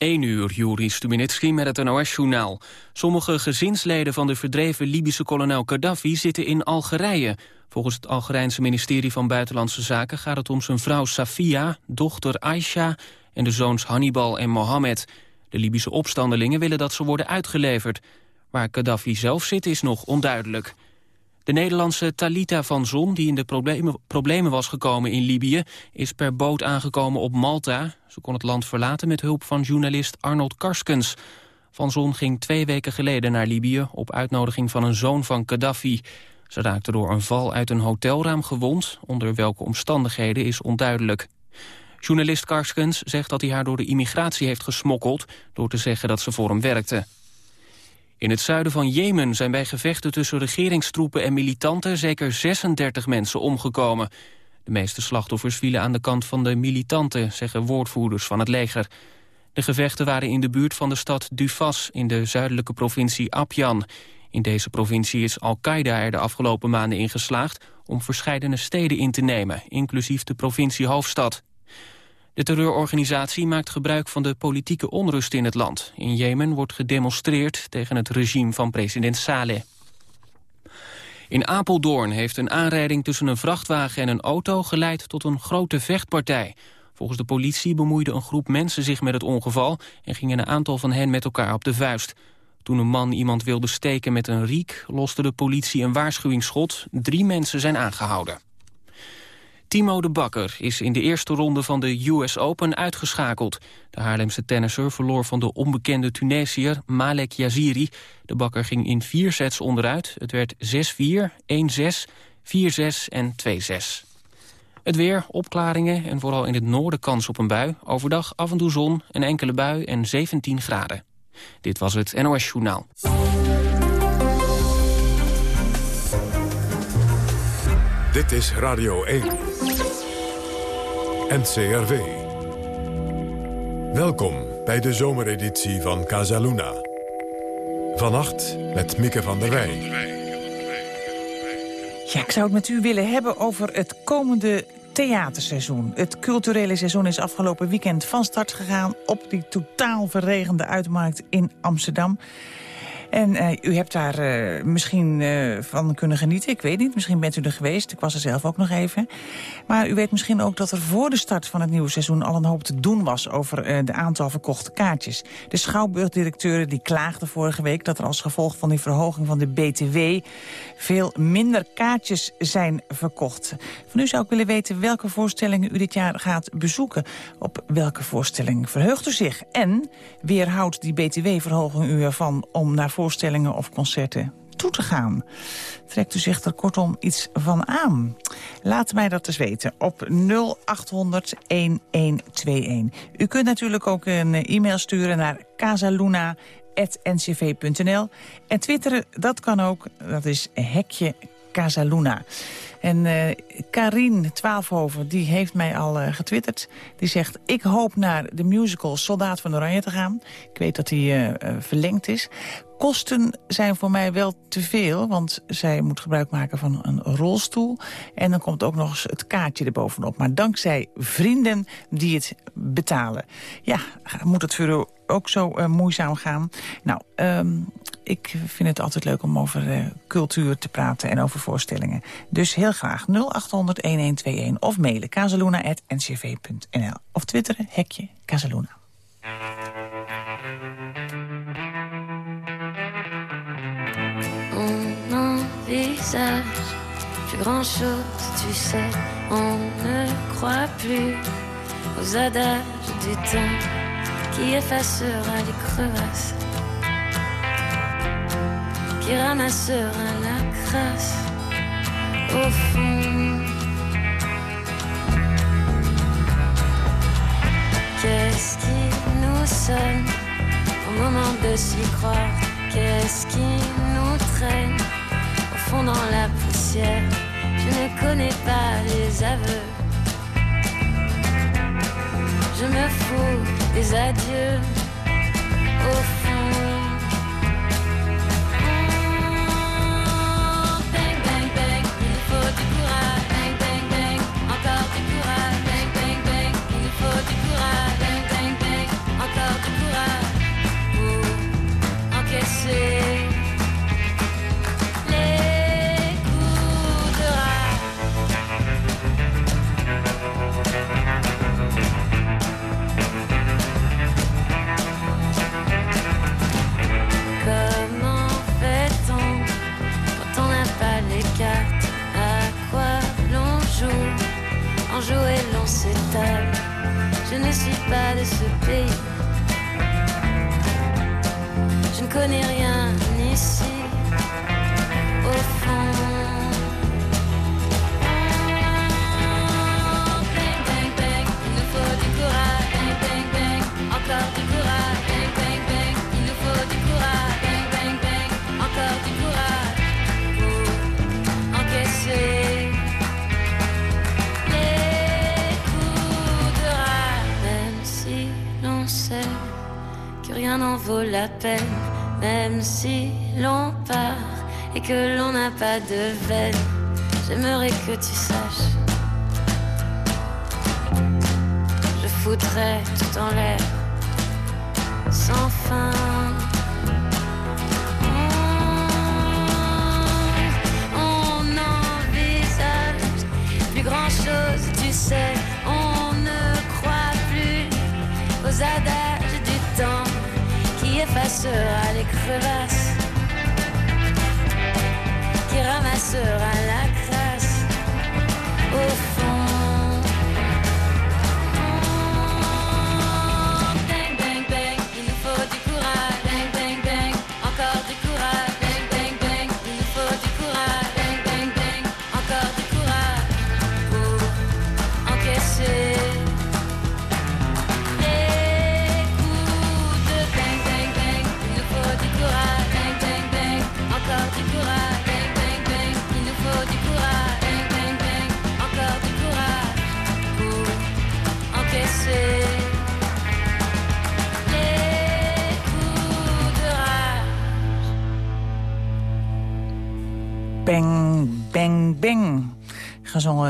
1 uur, Juri Stuminitski met het NOS-journaal. Sommige gezinsleden van de verdreven Libische kolonel Gaddafi zitten in Algerije. Volgens het Algerijnse ministerie van Buitenlandse Zaken gaat het om zijn vrouw Safia, dochter Aisha en de zoons Hannibal en Mohammed. De Libische opstandelingen willen dat ze worden uitgeleverd. Waar Gaddafi zelf zit is nog onduidelijk. De Nederlandse Talita van Zon, die in de problemen, problemen was gekomen in Libië... is per boot aangekomen op Malta. Ze kon het land verlaten met hulp van journalist Arnold Karskens. Van Zon ging twee weken geleden naar Libië... op uitnodiging van een zoon van Gaddafi. Ze raakte door een val uit een hotelraam gewond. Onder welke omstandigheden is onduidelijk. Journalist Karskens zegt dat hij haar door de immigratie heeft gesmokkeld... door te zeggen dat ze voor hem werkte. In het zuiden van Jemen zijn bij gevechten tussen regeringstroepen en militanten zeker 36 mensen omgekomen. De meeste slachtoffers vielen aan de kant van de militanten, zeggen woordvoerders van het leger. De gevechten waren in de buurt van de stad Dufas in de zuidelijke provincie Abyan. In deze provincie is Al-Qaeda er de afgelopen maanden in geslaagd om verscheidene steden in te nemen, inclusief de provincie hoofdstad. De terreurorganisatie maakt gebruik van de politieke onrust in het land. In Jemen wordt gedemonstreerd tegen het regime van president Saleh. In Apeldoorn heeft een aanrijding tussen een vrachtwagen en een auto geleid tot een grote vechtpartij. Volgens de politie bemoeide een groep mensen zich met het ongeval en gingen een aantal van hen met elkaar op de vuist. Toen een man iemand wilde steken met een riek, loste de politie een waarschuwingsschot. Drie mensen zijn aangehouden. Timo de Bakker is in de eerste ronde van de US Open uitgeschakeld. De Haarlemse tennisser verloor van de onbekende Tunesiër Malek Yaziri. De Bakker ging in vier sets onderuit. Het werd 6-4, 1-6, 4-6 en 2-6. Het weer, opklaringen en vooral in het noorden kans op een bui. Overdag af en toe zon, een enkele bui en 17 graden. Dit was het NOS Journaal. Dit is Radio 1. NCRV. Welkom bij de zomereditie van Casaluna. Vannacht met Mieke van der Wij. Ja, ik zou het met u willen hebben over het komende theaterseizoen. Het culturele seizoen is afgelopen weekend van start gegaan... op die totaal verregende uitmarkt in Amsterdam. En uh, u hebt daar uh, misschien uh, van kunnen genieten. Ik weet niet, misschien bent u er geweest. Ik was er zelf ook nog even. Maar u weet misschien ook dat er voor de start van het nieuwe seizoen... al een hoop te doen was over de aantal verkochte kaartjes. De schouwburgdirecteuren die klaagden vorige week... dat er als gevolg van die verhoging van de BTW... veel minder kaartjes zijn verkocht. Van u zou ik willen weten welke voorstellingen u dit jaar gaat bezoeken. Op welke voorstelling verheugt u zich? En weerhoudt die BTW-verhoging u ervan om naar voorstellingen of concerten toe te gaan. Trekt u zich er kortom iets van aan? Laat mij dat eens weten op 0800-1121. U kunt natuurlijk ook een e-mail sturen naar casaluna.ncv.nl. En twitteren, dat kan ook, dat is hekje Casaluna. En uh, Karin Twaalfhoven, die heeft mij al uh, getwitterd. Die zegt, ik hoop naar de musical Soldaat van Oranje te gaan. Ik weet dat die uh, verlengd is. Kosten zijn voor mij wel te veel, want zij moet gebruik maken van een rolstoel. En dan komt ook nog eens het kaartje erbovenop. Maar dankzij vrienden die het betalen. Ja, moet het voor u ook zo uh, moeizaam gaan? Nou, um, ik vind het altijd leuk om over uh, cultuur te praten en over voorstellingen. Dus heel graag 0800-1121 of mailen casaluna.ncv.nl. Of twitteren, hekje Casaluna. Plus grand chose, tu sais, on ne croit plus aux adages du temps qui effacera les crevasses, qui ramassera la crasse au fond. Qu'est-ce qui nous sonne au moment de s'y croire? Qu'est-ce qui nous traîne? La poussière. Je ne connais pas les aveux. Je me fous des adieux je ne suis pas de ce pays. Je ne connais rien même si l'on part et que l'on n'a pas de veine, j'aimerais que tu saches. Je foutrais tout en l'air, sans fin. On envisage plus grand chose, tu sais. On ne croit plus aux temps effacera les crevasses, qui ramassera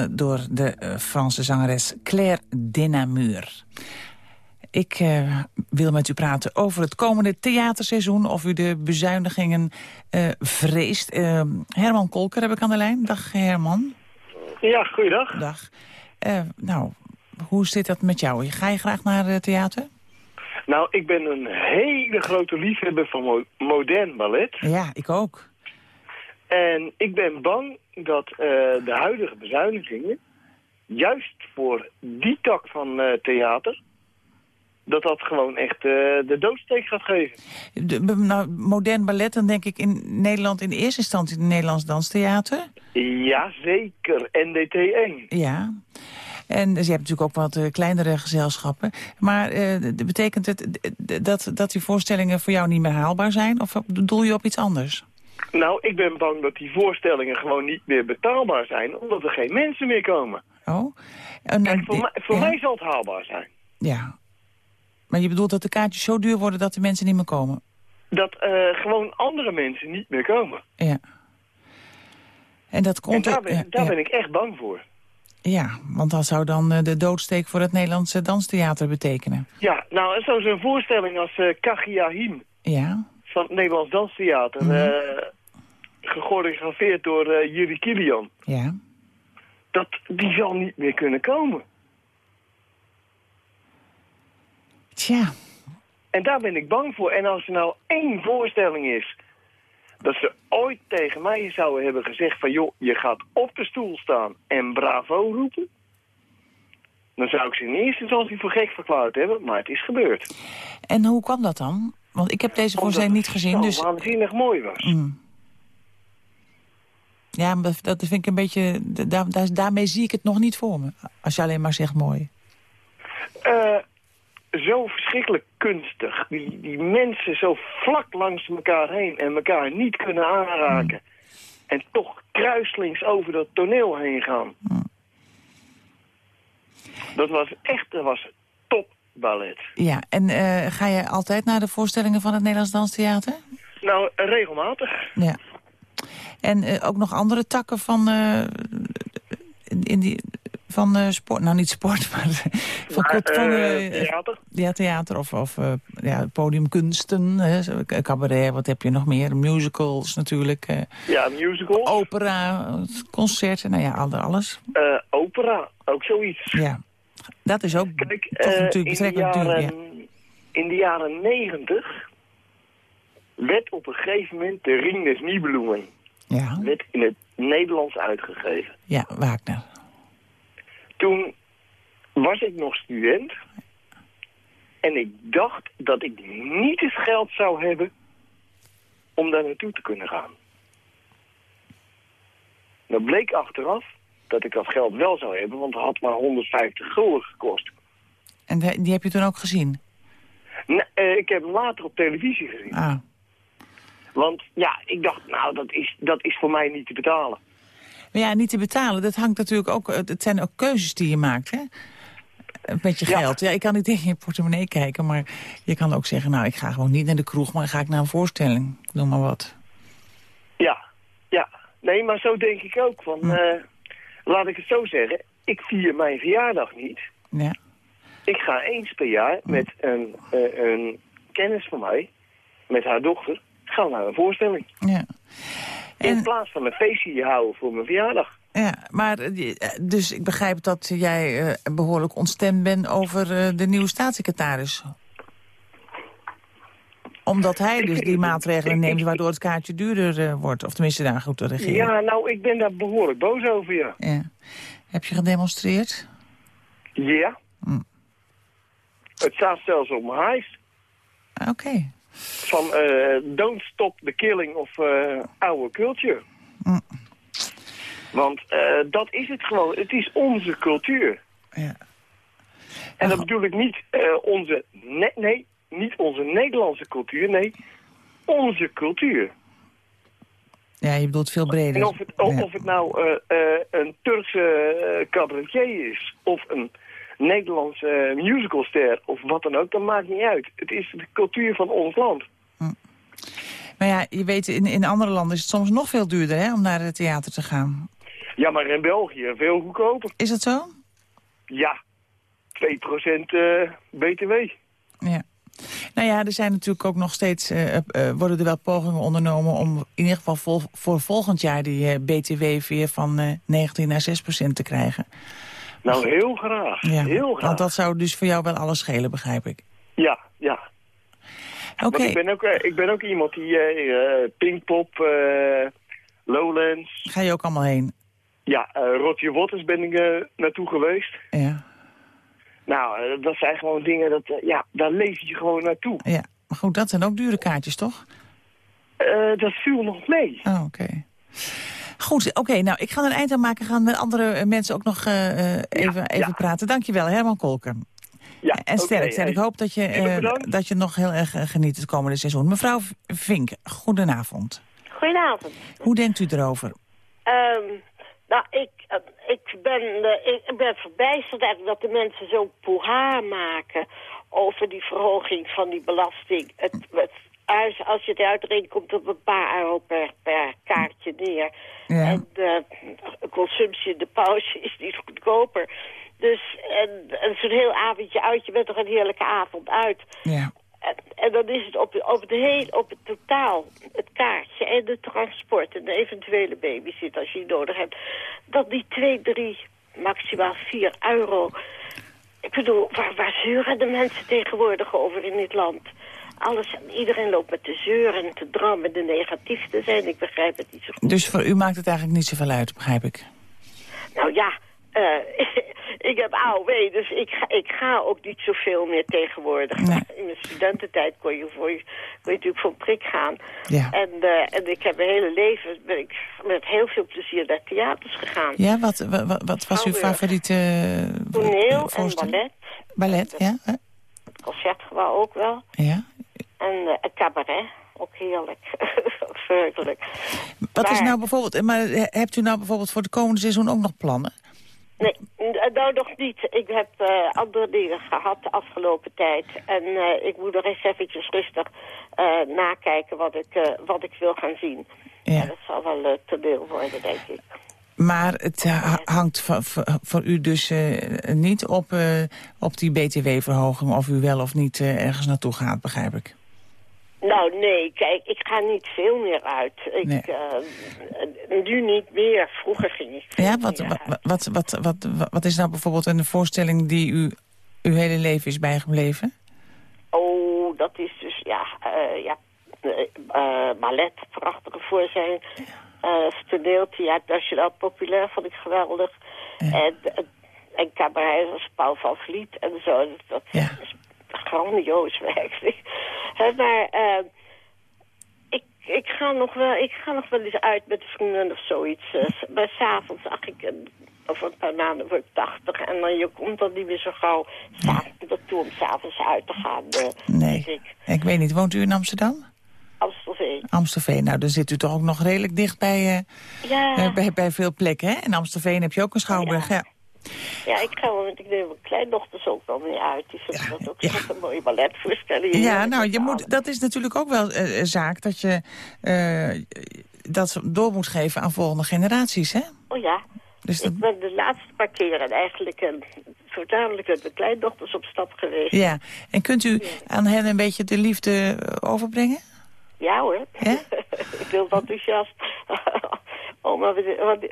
Gezongen door de eh, Franse zangeres Claire Denamur. Ik eh, wil met u praten over het komende theaterseizoen... of u de bezuinigingen eh, vreest. Herman Kolker heb ik aan de lijn. Dag Herman. Ja, goeiedag. Dag. Nou, hoe zit dat met jou? Ga je graag naar theater? Nou, ik ben een hele grote liefhebber van mo- modern ballet. Ja, ik ook. En ik ben bang dat eh, de huidige bezuinigingen... juist voor die tak van eh, theater... dat dat gewoon echt eh, de doodsteek gaat geven. De, nou, modern ballet, dan denk ik in Nederland in eerste instantie het Nederlands Danstheater. Ja, zeker. NDT1. Ja. En dus je hebt natuurlijk ook wat kleinere gezelschappen. Maar betekent het dat, dat die voorstellingen voor jou niet meer haalbaar zijn? Of doel je op iets anders? Nou, ik ben bang dat die voorstellingen gewoon niet meer betaalbaar zijn... omdat er geen mensen meer komen. Oh? En, Kijk, voor, mij, voor ja, mij zal het haalbaar zijn. Ja. Maar je bedoelt dat de kaartjes zo duur worden dat de mensen niet meer komen? Dat eh, gewoon andere mensen niet meer komen. Ja. En dat komt... En daar ben, ja, daar ja. ben ik echt bang voor. Ja, want dat zou dan eh, de doodsteek voor het Nederlandse danstheater betekenen. Ja, nou, zo- zo'n voorstelling als Kagiahim Ja, van het Nederlands Danstheater... Mhm. Gechoreografeerd door Juri Kilian. ja. Dat, die zal niet meer kunnen komen. Tja, En daar ben ik bang voor. En als er nou één voorstelling is... dat ze ooit tegen mij zouden hebben gezegd van... joh, je gaat op de stoel staan en bravo roepen... dan zou ik ze in eerste instantie voor gek verklaard hebben. Maar het is gebeurd. en hoe kwam dat dan? Want ik heb deze voorstelling niet gezien, Omdat dus... het zo waanzinnig mooi was. Mm. Ja, maar dat vind ik een beetje... Daar, daar, daarmee zie ik het nog niet voor me. Als je alleen maar zegt mooi. Eh, zo verschrikkelijk kunstig. Die, die mensen zo vlak langs elkaar heen en elkaar niet kunnen aanraken. En toch kruislings over dat toneel heen gaan. Dat was echt, dat was top ballet. Ja, en eh, ga je altijd naar de voorstellingen van het Nederlands Danstheater? Nou, regelmatig. Ja. En eh, ook nog andere takken van, eh, in, die, van eh, sport. Nou, niet sport, maar van, Maar, van theater. ja, theater of, of ja, podiumkunsten. Hè, cabaret, wat heb je nog meer? Musicals natuurlijk. Ja, musical. opera, concerten, nou ja, al- alles. Opera, ook zoiets. Ja. Dat is ook Kijk, toch natuurlijk in, de betrekkelijk duur. Ja. in de jaren negentig werd op een gegeven moment de Ring des Nibelungen Ja, werd in het Nederlands uitgegeven. ja, Wagner. Toen was ik nog student. En ik dacht dat ik niet het geld zou hebben om daar naartoe te kunnen gaan. Nou bleek achteraf dat ik dat geld wel zou hebben, want het had maar 150 gulden gekost. En die heb je toen ook gezien? Nee, eh, ik heb hem later op televisie gezien. Ah. Want ja, ik dacht, nou, dat is, dat is voor mij niet te betalen. Maar ja, niet te betalen, dat hangt natuurlijk ook... Het zijn ook keuzes die je maakt, hè? Met je geld. Ja, ik kan niet tegen je portemonnee kijken, maar je kan ook zeggen... nou, ik ga gewoon niet naar de kroeg, maar ga ik naar een voorstelling. Noem maar wat. Ja, ja. Nee, maar zo denk ik ook. Van, Hm. eh, laat ik het zo zeggen, ik vier mijn verjaardag niet. Ja. Ik ga eens per jaar met een, eh, een kennis van mij, met haar dochter, gaan we naar een voorstelling. ja. In plaats van een feestje houden voor mijn verjaardag. ja, maar eh, eh, dus ik begrijp dat jij eh, behoorlijk ontstemd bent over de nieuwe staatssecretaris. Omdat hij dus die maatregelen neemt waardoor het kaartje duurder wordt. Of tenminste daar goed te regeren. Ja, nou, ik ben daar behoorlijk boos over, ja. Ja. Heb je gedemonstreerd? Ja. Hm. Het staat zelfs op mijn huis. Ah, Oké. Van eh, don't stop the killing of eh our culture. Hm. Want eh, dat is het gewoon. Het is onze cultuur. Ja. En dat bedoel ik niet onze... Nee, nee, niet onze Nederlandse cultuur. Nee, onze cultuur. ja, je bedoelt veel breder. En of het, of, Ja. of het nou een Turkse cabaretier is... of een Nederlandse eh, musicalster of wat dan ook, dat maakt niet uit. Het is de cultuur van ons land. Maar ja, je weet, in, in andere landen is het soms nog veel duurder hè, om naar het theater te gaan. Ja, maar in België veel goedkoper. Is dat zo? Ja, 2% eh btw. Ja. Nou ja, er zijn natuurlijk ook nog steeds, eh, worden er wel pogingen ondernomen om in ieder geval vol- voor volgend jaar die BTW weer van eh 19 naar 6 procent te krijgen. Nou, heel graag. Ja, heel graag. want dat zou dus voor jou wel alles schelen, begrijp ik. Ja, ja. Oké, ik ben, ook, eh, ik ben ook iemand die eh, Pinkpop, Lowlands... ga je ook allemaal heen? Ja, eh Rotje Waters ben ik naartoe geweest. Ja, Nou, dat zijn gewoon dingen, dat, ja, daar leef je gewoon naartoe. ja. Maar goed, dat zijn ook dure kaartjes, toch? Dat viel nog mee. Oh, oké. Goed, oké. nou, ik ga er een eind aan maken. Gaan met andere eh, mensen ook nog eh, eh, even, even ja. praten. Dankjewel, Herman Kolker. Ja, En sterk. en hey. ik hoop dat je, eh, dat je nog heel erg geniet het komende seizoen. Mevrouw Vink, goedenavond. Goedenavond. Hoe denkt u erover? Ehm, nou, ik, ik, ben, ik ben verbijsterd eigenlijk dat de mensen zo poeha maken over die verhoging van die belasting. Het, het, als, als je het uitrekent, komt op een paar euro per, per kaartje neer. Ja. En de consumptie in de pauze is niet goedkoper. Dus en, en zo'n heel avondje uit, je bent toch een heerlijke avond uit. Ja. En, en dan is het op, op, het heel, op het totaal, het kaartje en de transport en de eventuele babysit als je die nodig hebt. Dat die 2, 3, maximaal 4 euro. Ik bedoel, waar, waar zeuren de mensen tegenwoordig over in dit land? Alles, iedereen loopt met te zeuren en te drammen, de negatief te zijn. Ik begrijp het niet zo goed. Dus voor u maakt het eigenlijk niet zoveel uit, begrijp ik. Nou ja, eh, ik heb AOW, dus ik ga, ik ga ook niet zoveel meer tegenwoordig. Nee. In mijn studententijd kon je, voor, kon je natuurlijk voor een prik gaan. Ja. En, eh, en ik heb mijn hele leven ben ik met heel veel plezier naar theaters gegaan. Ja, wat, wat, was uw favoriete eh, Toneel en ballet. Ballet, ja. concertgebouw ook wel. ja. En eh, het cabaret. Ook heerlijk. Verheugelijk. Wat is nou bijvoorbeeld, maar hebt u nou bijvoorbeeld voor het komende seizoen ook nog plannen? Nee, n- nou nog niet. Ik heb eh, andere dingen gehad de afgelopen tijd. En eh, ik moet nog eens eventjes rustig eh, nakijken wat ik, eh, wat ik wil gaan zien. Ja. En dat zal wel eh, toneel worden, denk ik. Maar het eh, ha- hangt voor, u dus eh, niet op, eh, op die btw-verhoging... of u wel of niet eh, ergens naartoe gaat, begrijp ik. Nou, nee, kijk, ik ga niet veel meer uit. Ik, Nee. eh, nu niet meer. Vroeger ging ik veel Ja, wat, wat, wat, wat, wat, wat is nou bijvoorbeeld een voorstelling die u uw hele leven is bijgebleven? Oh, dat is dus, ja, eh, ja eh, eh, ballet, prachtige voorstelling. Eh toneeltheater, nationaal populair vond ik geweldig. En, en, en cabaret als Paul van Vliet en zo. Dat, Ja. is grandioos werkelijk. maar uh, ik, ik, ga nog wel, ik ga nog wel eens uit met vrienden of zoiets. Uh, maar s'avonds, ach ik, over een paar maanden word ik 80 en dan je komt dan niet meer zo gauw s'avonds toe om s'avonds uit te gaan. nee, ik. ik weet niet, woont u in Amsterdam? Amstelveen. Amstelveen, nou dan zit u toch ook nog redelijk dicht bij, ja. bij, bij veel plekken, hè? In Amstelveen heb je ook een schouwburg, ja. Ja, ik ga want ik neem mijn kleindochters ook wel mee uit. Die vinden ja, dat ook ja. een mooie balletvoorstelling. Ja, nou, je moet, dat is natuurlijk ook wel uh, zaak dat je uh, dat door moet geven aan volgende generaties, hè? Oh ja. Dus Ik ben de laatste paar keren eigenlijk uh, voornamelijk met mijn kleindochters op stap geweest. Ja, en kunt u aan hen een beetje de liefde overbrengen? Ja hoor, ja? ik wil enthousiast. Oh, maar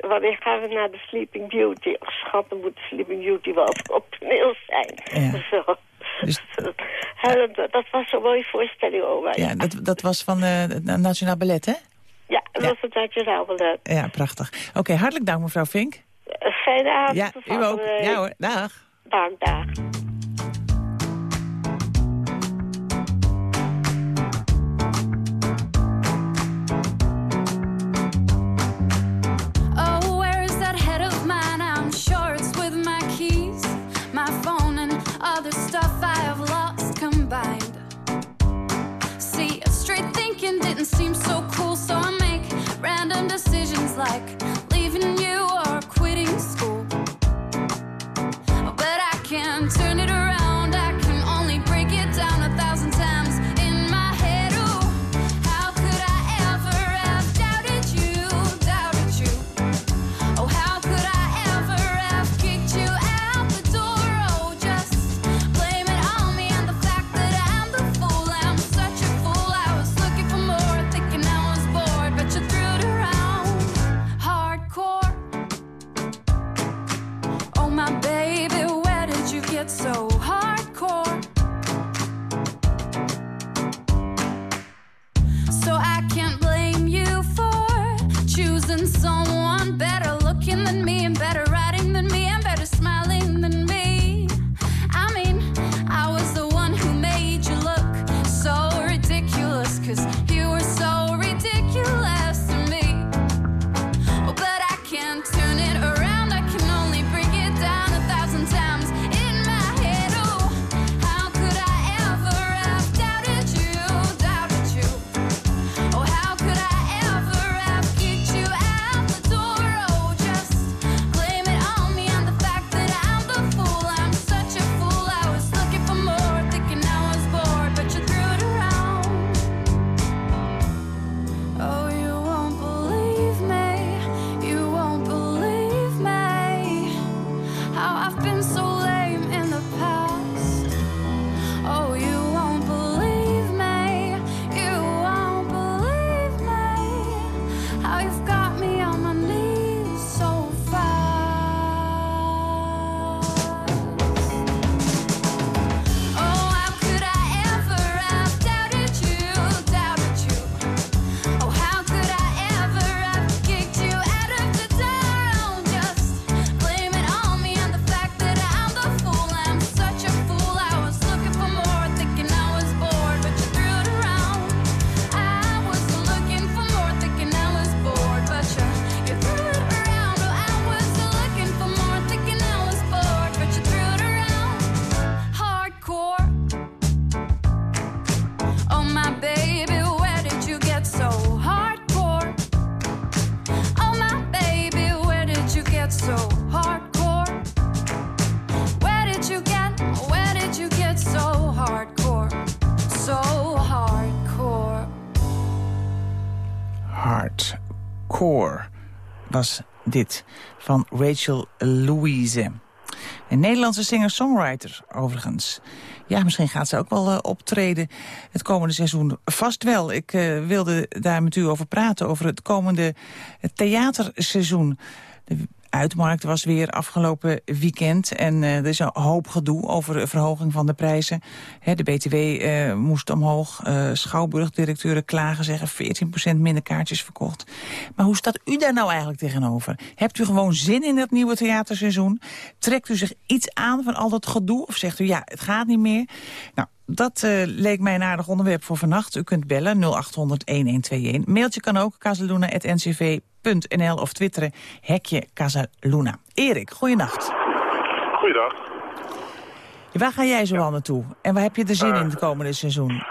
wanneer gaan we naar de Sleeping Beauty? Oh, schat, dan moet de Sleeping Beauty wel op toneel zijn. Ja. Zo. Dus... dat was een mooie voorstelling, oma. Ja, dat, dat was van uh, het Nationaal Ballet, hè? Ja, dat was het Nationaal Ballet. Ja, prachtig. Oké, hartelijk dank, mevrouw Vink. Uh, fijne avond. Ja, u ook. Ja hoor, dag. Dank, dag. Dit van Rachel Louise. Een Nederlandse singer-songwriter, overigens. Ja, misschien gaat ze ook wel uh, optreden het komende seizoen. Vast wel. Ik uh, wilde daar met u over praten, over het komende theaterseizoen. De uitmarkt was weer afgelopen weekend. En uh, er is een hoop gedoe over de verhoging van de prijzen. de BTW uh, moest omhoog. Uh, Schouwburgdirecteuren klagen, zeggen 14% minder kaartjes verkocht. Maar hoe staat u daar nou eigenlijk tegenover? Hebt u gewoon zin in het nieuwe theaterseizoen? Trekt u zich iets aan van al dat gedoe? Of zegt u, ja, het gaat niet meer? Nou, Dat eh, leek mij een aardig onderwerp voor vannacht. U kunt bellen 0800-1121. Mailtje kan ook, casaluna.ncv.nl of twitteren, hekje Casaluna. Erik, goeienacht. Goeiedag. Waar ga jij zo al naartoe? En waar heb je er zin Eh. in het komende seizoen?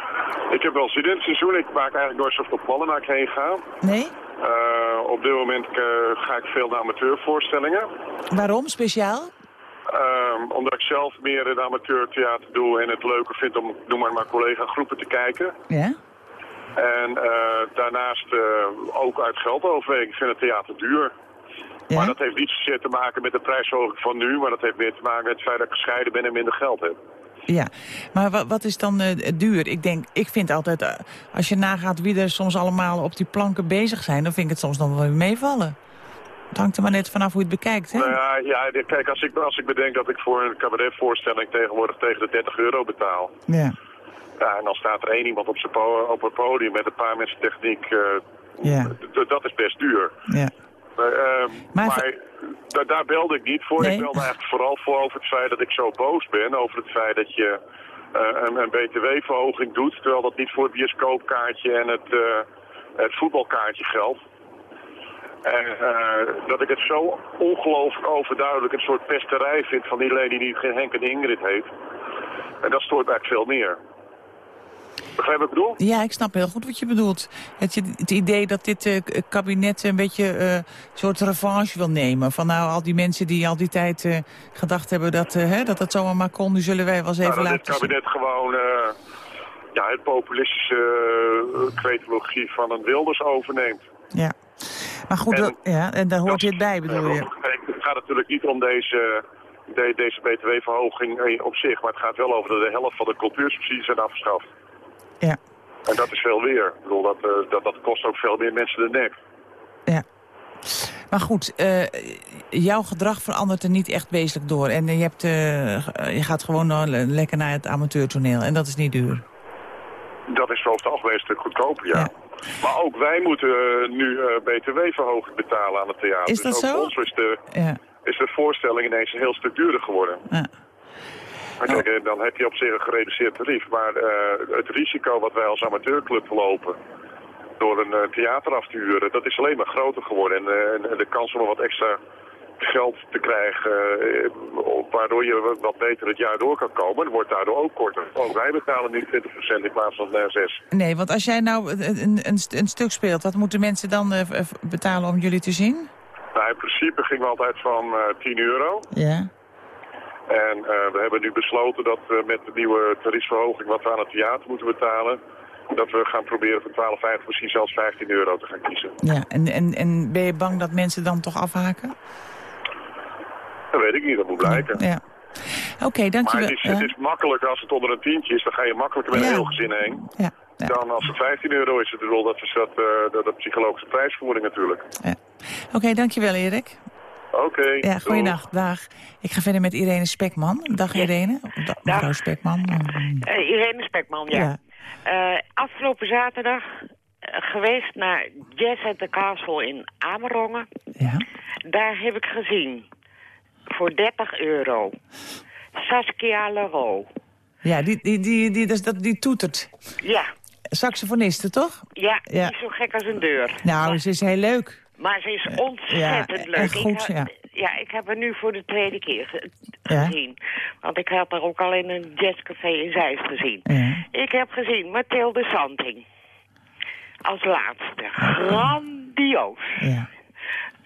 Ik heb wel zin in het seizoen. Ik maak eigenlijk nooit zoveel plannen waar ik heen ga. Nee? Eh, op dit moment eh, ga ik veel naar amateurvoorstellingen. Waarom speciaal? Ehm, omdat ik zelf meer in amateurtheater doe en het leuker vind om, noem maar, maar collega-groepen te kijken. Ja? En eh, daarnaast eh, ook uit geldoverweging. Ik vind het theater duur. Ja? Maar dat heeft niet zozeer te maken met de prijsverhoging van nu, maar dat heeft meer te maken met het feit dat ik gescheiden ben en minder geld heb. Ja, maar wa- wat is dan eh, duur? Ik denk, ik vind altijd, als je nagaat wie er soms allemaal op die planken bezig zijn, dan vind ik het soms nog wel weer meevallen. Het hangt er maar net vanaf hoe je het bekijkt, hè? Nou ja, ja, kijk, als ik, als ik bedenk dat ik voor een cabaretvoorstelling tegenwoordig tegen de 30 euro betaal. Ja, Ja, en dan staat er één iemand op, op het podium met een paar mensen techniek. eh, Ja. Dat is best duur. ja. Maar, ehm, Maar maar voor- da- daar belde ik niet voor. Nee. Ik belde eigenlijk vooral voor over het feit dat ik zo boos ben. Over het feit dat je eh, een, een btw-verhoging doet. Terwijl dat niet voor het bioscoopkaartje en het, eh, het voetbalkaartje geldt. En dat ik het zo ongelooflijk overduidelijk een soort pesterij vind van iedereen die niet geen Henk en Ingrid heeft. En dat stoort eigenlijk veel meer. Begrijp wat ik bedoel? ja, ik snap heel goed wat je bedoelt. Het, het idee dat dit eh, kabinet een beetje eh, een soort revanche wil nemen. Van nou, al die mensen die al die tijd eh, gedacht hebben dat, hè, dat het zomaar maar kon, nu zullen wij wel eens even Nou, dat zien. kabinet gewoon ja, het populistische cretologie van een Wilders overneemt. Ja. Maar goed, En- dat- ja, en daar hoort Dat- dit bij, bedoel je? Het gaat natuurlijk niet om deze, de- deze btw-verhoging op zich, maar het gaat wel over dat de helft van de cultuursubsidies zijn afgeschaft. Ja, En dat is veel weer. Ik bedoel, dat, eh, dat, dat kost ook veel meer mensen de nek. ja. Maar goed, eh, jouw gedrag verandert er niet echt wezenlijk door. En je, hebt, eh, je gaat gewoon le- lekker naar het amateurtoneel. En dat is niet duur. Dat is over het algemeen een stuk goedkoper, ja. Ja. Maar ook wij moeten nu btw-verhoging betalen aan het theater. Is dat dus ook zo? ons is de, Ja, is de voorstelling ineens een heel stuk duurder geworden. ja. Maar kijk, eh, dan heb je op zich een gereduceerd tarief. Maar eh, het risico wat wij als amateurclub lopen door een eh, theater af te huren, dat is alleen maar groter geworden. En, en de kans om wat extra geld te krijgen, waardoor je wat- beter het jaar door kan komen, wordt daardoor ook korter. Ook wij betalen nu 20% in plaats van eh, 6. Nee, want als jij nou een, een, een, st- een stuk speelt... wat moeten mensen dan betalen om jullie te zien? Nou, in principe gingen we altijd van eh 10 euro. Ja. En eh, we hebben nu besloten dat we met de nieuwe tariefverhoging wat we aan het theater moeten betalen, dat we gaan proberen voor 12,50 misschien zelfs 15 euro te gaan kiezen. ja. En, en, en ben je bang dat mensen dan toch afhaken? Dat weet ik niet, dat moet blijken. Ja. Oké, Maar dankjewel. het is, het is makkelijker als het onder een tientje is, dan ga je makkelijker met Ja. een heel gezin heen. ja. Ja. Dan als het 15 euro is, het bedoel, dat is dat, eh, dat, dat psychologische prijsvoering natuurlijk. ja. Oké, dankjewel Erik. Oké. Ja, goeiedag. Dag. Ik ga verder met Irene Spekman. Dag Irene. Dag, mevrouw Spekman. Eh, Irene Spekman, ja. Ja. Eh, afgelopen zaterdag eh, geweest naar Jazz at the Castle in Amerongen. Ja. Daar heb ik gezien, voor 30 euro, Saskia Leroux. Ja, die, die, die, die, dat, die toetert. Ja, Saxofoniste, toch? ja, Ja. is zo gek als een deur. Nou, ze is heel leuk. Maar ze is ontzettend ja, leuk. echt goed, ik, heb- ja. ja, ik heb haar nu voor de tweede keer ge- Ja. gezien. Want ik had haar ook al in een jazzcafé in Zeist gezien. Ik heb gezien Mathilde Santing. Als laatste. Grandioos. Ja.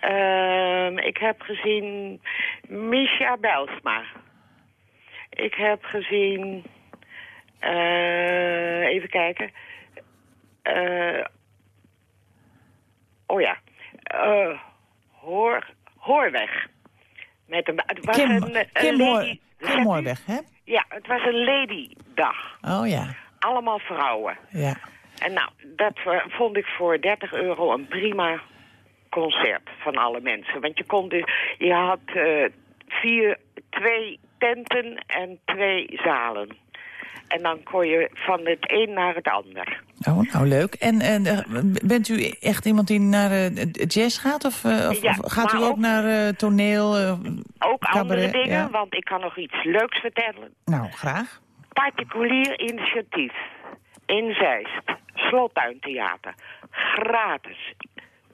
Ehm, ik heb gezien Misha Belsma. Ik heb gezien... eh, even kijken. Eh, oh ja. Eh, hoor, Hoorweg. Met een, het was Kim, een, een Kim, lady- Hoor, Kim Hoorweg, hè? Ja, het was een ladydag. Oh ja, Allemaal vrouwen. ja. En nou, dat eh, vond ik voor 30 euro een prima concert van alle mensen. Want je kon dus, je had eh, vier, twee tenten en twee zalen. En dan kon je van het een naar het ander. Oh, nou leuk. En, en eh, bent u echt iemand die naar eh, jazz gaat? Of, eh, of, Ja, of gaat u ook ook- naar toneel? Ook andere dingen, ja. want ik kan nog iets leuks vertellen. Nou, graag. particulier initiatief in Zeist. Slottuintheater. Gratis.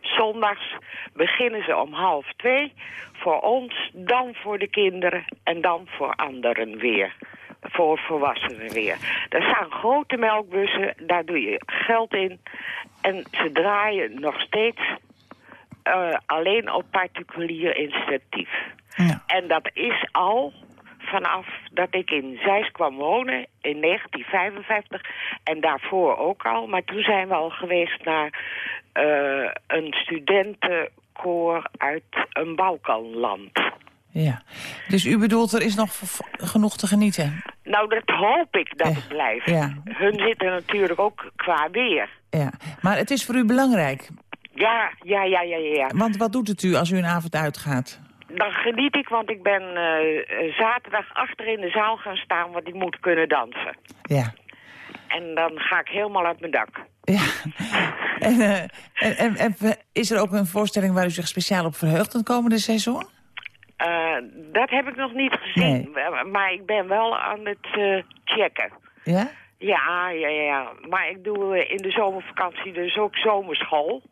Zondags beginnen ze om half twee. Voor ons, dan voor de kinderen en dan voor anderen weer. Voor volwassenen weer. Er staan grote melkbussen, daar doe je geld in. En ze draaien nog steeds eh, alleen op particulier initiatief. Ja. En dat is al vanaf dat ik in Zeist kwam wonen in 1955. En daarvoor ook al. Maar toen zijn we al geweest naar eh, een studentenkoor uit een Balkanland. Ja. Dus u bedoelt, er is nog genoeg te genieten? Nou, dat hoop ik dat Ja, het blijft. ja. Hun zitten natuurlijk ook qua weer. Ja. Maar het is voor u belangrijk. Ja, ja, ja, ja, ja. ja. Want wat doet het u als u een avond uitgaat? Dan geniet ik, want ik ben eh, eh, zaterdag achter in de zaal gaan staan... want ik moet kunnen dansen. Ja. En dan ga ik helemaal uit mijn dak. Ja. En, eh, en, en, en is er ook een voorstelling waar u zich speciaal op verheugt het komende seizoen? Eh, dat heb ik nog niet gezien. Maar ik ben wel aan het eh, checken. Ja? Ja, ja, ja. Maar ik doe eh, in de zomervakantie dus ook zomerschool.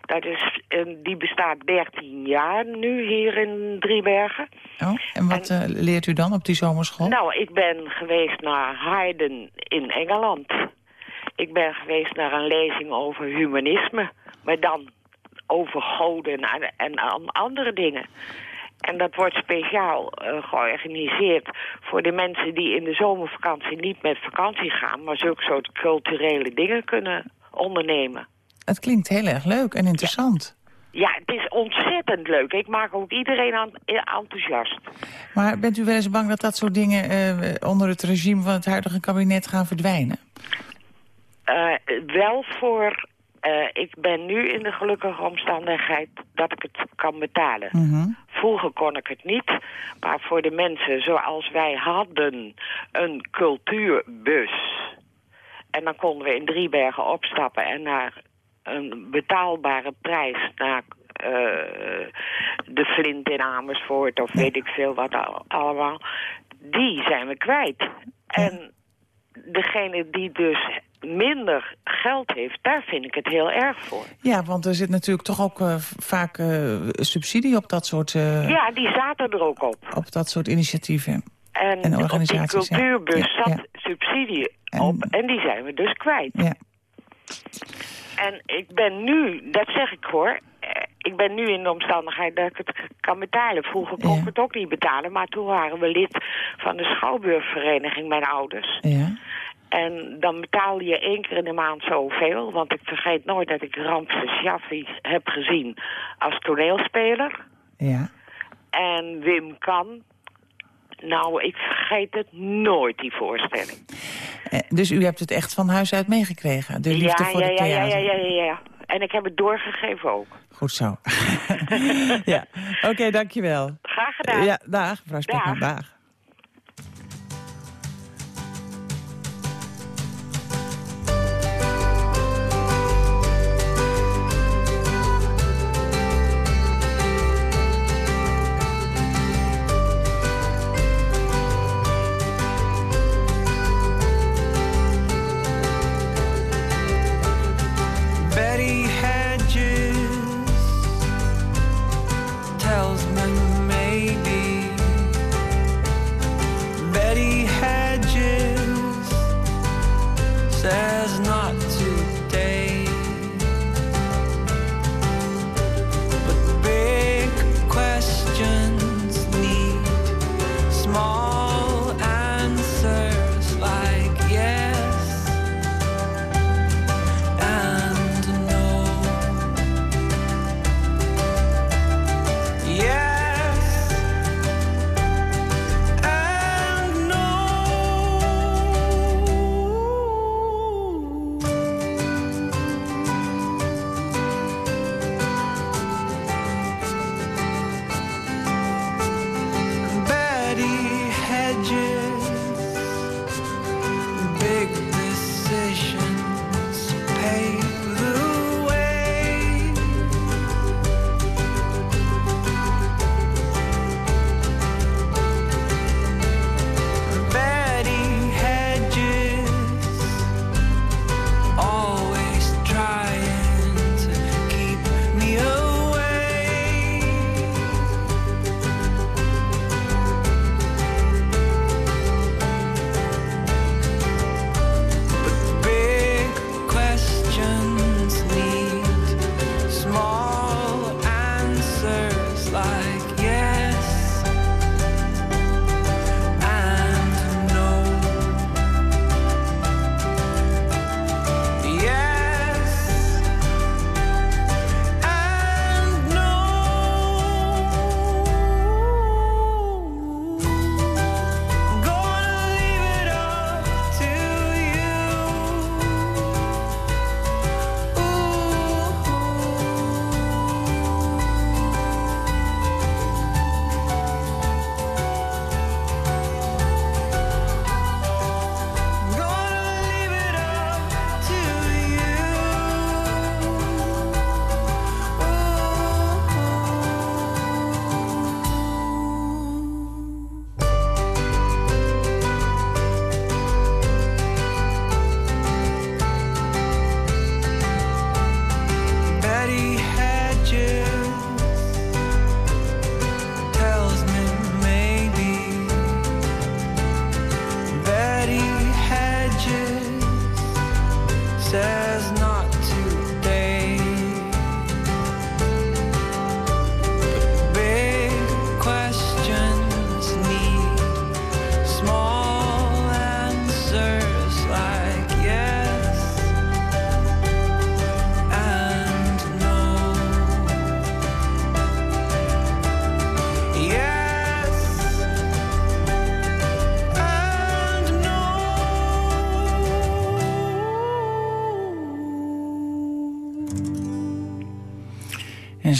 Dat is, die bestaat 13 jaar nu hier in Driebergen. Oh, en wat leert u dan op die zomerschool? Nou, ik ben geweest naar Haydn in Engeland. Ik ben geweest naar een lezing over humanisme. Maar dan over goden en, en an- andere dingen. En dat wordt speciaal eh, georganiseerd voor de mensen die in de zomervakantie niet met vakantie gaan... maar zulke soort culturele dingen kunnen ondernemen. Het klinkt heel erg leuk en interessant. Ja, het is ontzettend leuk. Ik maak ook iedereen aan, enthousiast. Maar bent u wel eens bang dat dat soort dingen eh, onder het regime van het huidige kabinet gaan verdwijnen? Eh, wel voor... eh, ik ben nu in de gelukkige omstandigheid dat ik het kan betalen. Mhm. Vroeger kon ik het niet, maar voor de mensen zoals wij hadden een cultuurbus. En dan konden we in Driebergen opstappen en naar een betaalbare prijs naar eh, de Flint in Amersfoort of weet ik veel wat al- allemaal. Die zijn we kwijt. En degene die dus minder geld heeft, daar vind ik het heel erg voor. Ja, want er zit natuurlijk toch ook eh, vaak eh, subsidie op dat soort, eh, Ja, die zaten er ook op. op dat soort initiatieven. En, En op die organisaties, cultuurbus Ja, zat ja. subsidie En- op en die zijn we dus kwijt. Ja. En ik ben nu, dat zeg ik hoor, ik ben nu in de omstandigheid dat ik het kan betalen. Vroeger kon ik het ook niet betalen, maar toen waren we lid van de Schouwburgvereniging, mijn ouders. Ja. En dan betaal je één keer in de maand zoveel, want ik vergeet nooit dat ik Ramses Shaffi heb gezien als toneelspeler. Ja. En Wim Kan. Nou, ik vergeet het nooit, die voorstelling. Eh, Dus u hebt het echt van huis uit meegekregen, de liefde ja, voor ja, de ja, ja, theater. ja, ja, ja, ja. En ik heb het doorgegeven ook. Goed zo. ja, oké, dankjewel. Graag gedaan. Ja, dag, mevrouw Spekman, Dag. dag.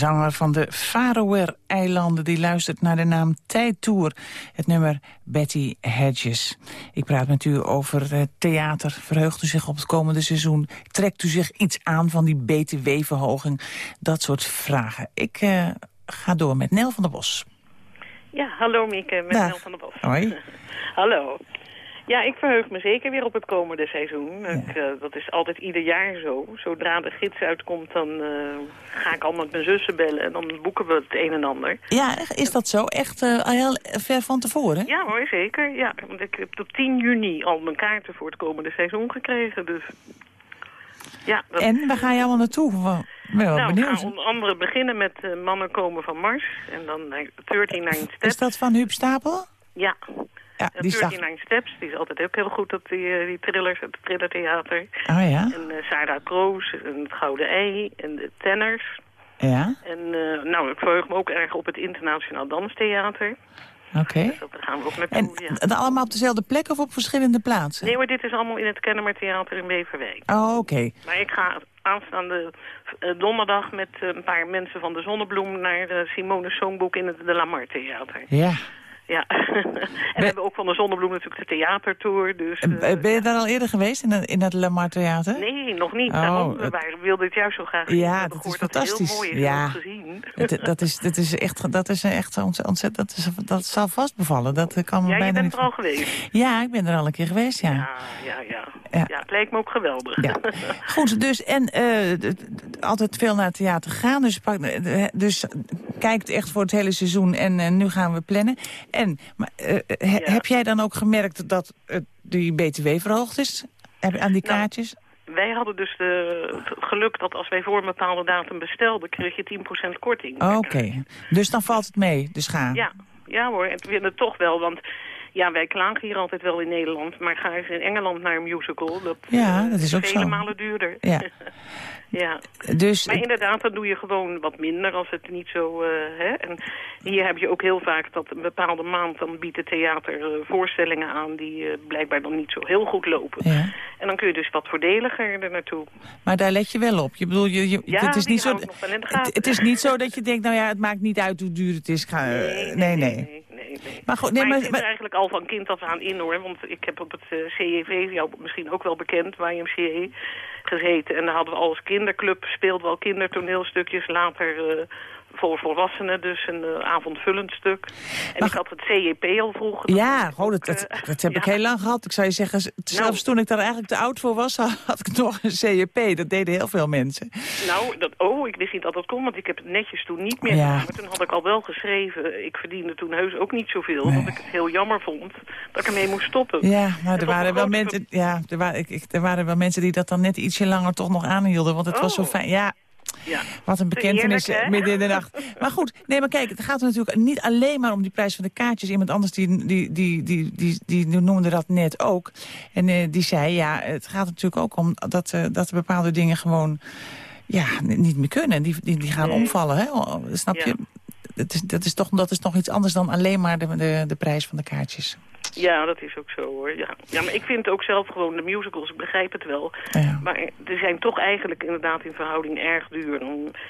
Zanger van de Faroe-eilanden die luistert naar de naam Tijdtour. Het nummer Betty Hedges. Ik praat met u over theater. Verheugt u zich op het komende seizoen? Trekt u zich iets aan van die btw-verhoging? Dat soort vragen. Ik eh, ga door met Nel van der Bos. Ja, hallo Mieke, met Dag. Nel van der Bos. Hoi. hallo. Ja, ik verheug me zeker weer op het komende seizoen. Ik, eh, dat is altijd ieder jaar zo. Zodra de gids uitkomt, dan eh, ga ik al met mijn zussen bellen... en dan boeken we het een en ander. Ja, is dat zo? Echt al heel ver van tevoren? Ja hoor, zeker. Ja, want ik heb op 10 juni al mijn kaarten voor het komende seizoen gekregen. Dus ja, dat... En waar ga je allemaal naartoe? Wel, nou, we benieuwd. gaan onder andere beginnen met Mannen komen van Mars. En dan naar 39 Steps. Is dat van Huub Stapel? Ja. Ja, die zag... 39 Steps, die is altijd ook heel goed, dat die, eh, die thrillers, het thrillertheater. Oh ja? En eh, Sarah Kroos, en het Gouden Ei, en de Tenners. Ja, En eh, nou, ik verheug me ook erg op het Internationaal Danstheater. oké. Dus dat- daar gaan we ook En naartoe, ja. en allemaal op dezelfde plek of op verschillende plaatsen? Nee, maar dit is allemaal in het Kennemer Theater in Beverwijk. Oh, oké. Maar ik ga aanstaande donderdag met een paar mensen van de Zonnebloem... naar eh, Simone Songboek in het De Lamar Theater. Ja. Ja. en we hebben ook van de Zonnebloem natuurlijk de theatertour. Dus, eh, eh, Ben je daar al eerder geweest, in, het- in het Lamar Theater? Nee, nog niet. Oh, Daarom, we het- wilden het juist zo graag. Ja, dat is fantastisch. heel mooi is Ja. gezien. Het- dat, is, dat is echt, dat is echt ontzettend, dat, is, dat zal vast bevallen. Dat eh, kan Ja, je bijna bent niet... er al geweest. Ja, ik ben er al een keer geweest, ja. Ja, ja, ja. Ja. Ja, het lijkt me ook geweldig. Ja. Goed, dus en eh, altijd veel naar het theater gaan. Dus, eh, dus kijkt echt voor het hele seizoen en eh, nu gaan we plannen. En maar, he- Ja. heb jij dan ook gemerkt dat die BTW verhoogd is? Aan die Nou, kaartjes? Wij hadden dus de, het geluk dat als wij voor een bepaalde datum bestelden... kreeg je 10% korting. Oké, dus dan valt het mee, dus ga. Ja, ja hoor. En we het toch wel, want... Ja, wij klagen hier altijd wel in Nederland, maar ga eens in Engeland naar een musical. Dat, Ja, dat is ook vele zo. malen duurder. Ja. ja. Dus Maar inderdaad, dan doe je gewoon wat minder als het niet zo... eh, hè? En hier heb je ook heel vaak dat een bepaalde maand... dan biedt het theater eh, voorstellingen aan... die eh, blijkbaar dan niet zo heel goed lopen. Ja. En dan kun je dus wat voordeliger er naartoe. Maar daar let je wel op. Je bedoel, je, je, Ja, het is niet zo. Het, het is niet zo dat je denkt, nou ja, het maakt niet uit hoe duur het is. Ga, nee, nee. nee, nee, nee. Maar goed, nee, maar, maar- eigenlijk al van kind af aan in hoor. Want ik heb op het eh, CEV, jou misschien ook wel bekend, YMCA, gezeten. En daar hadden we als kinderclub, speelden we al kindertoneelstukjes. Later eh, voor volwassenen dus een eh, avondvullend stuk. En Maar- ik had het CEP al vroeger. Ja, oh, dat, ook, dat, eh, dat heb ik heel lang gehad. Ik zou je zeggen, z- zelfs Nou. toen ik daar eigenlijk te oud voor was, had ik nog een CEP. Dat deden heel veel mensen. Nou, dat, oh, ik wist niet dat dat kon, want ik heb het netjes toen niet meer Ja. gedaan. Maar toen had ik al wel geschreven, ik verdiende toen heus ook niet zoveel. Nee. Dat ik het heel jammer vond dat ik ermee moest stoppen. Ja, maar En er waren wel mensen, ja, er waren, ik, ik- er waren wel mensen die dat dan net ietsje langer toch nog aanhielden. Want het was zo Oh. fijn. Ja, Ja. wat een bekentenis Heerlijk, midden in de nacht. Maar goed, nee, maar kijk, het gaat er natuurlijk niet alleen maar om die prijs van de kaartjes. Iemand anders die, die, die, die, die, die noemde dat net ook. En eh, die zei, ja, het gaat natuurlijk ook om dat, eh, dat er bepaalde dingen gewoon ja, niet meer kunnen. Die, die, die gaan Nee. omvallen, hè? Oh, Snap Ja. je? Dat is, dat, is toch, dat is nog iets anders dan alleen maar de, de, de prijs van de kaartjes. Ja, dat is ook zo hoor. Ja. ja, maar ik vind ook zelf gewoon de musicals, ik begrijp het wel. Ja. Maar er zijn toch eigenlijk inderdaad in verhouding erg duur.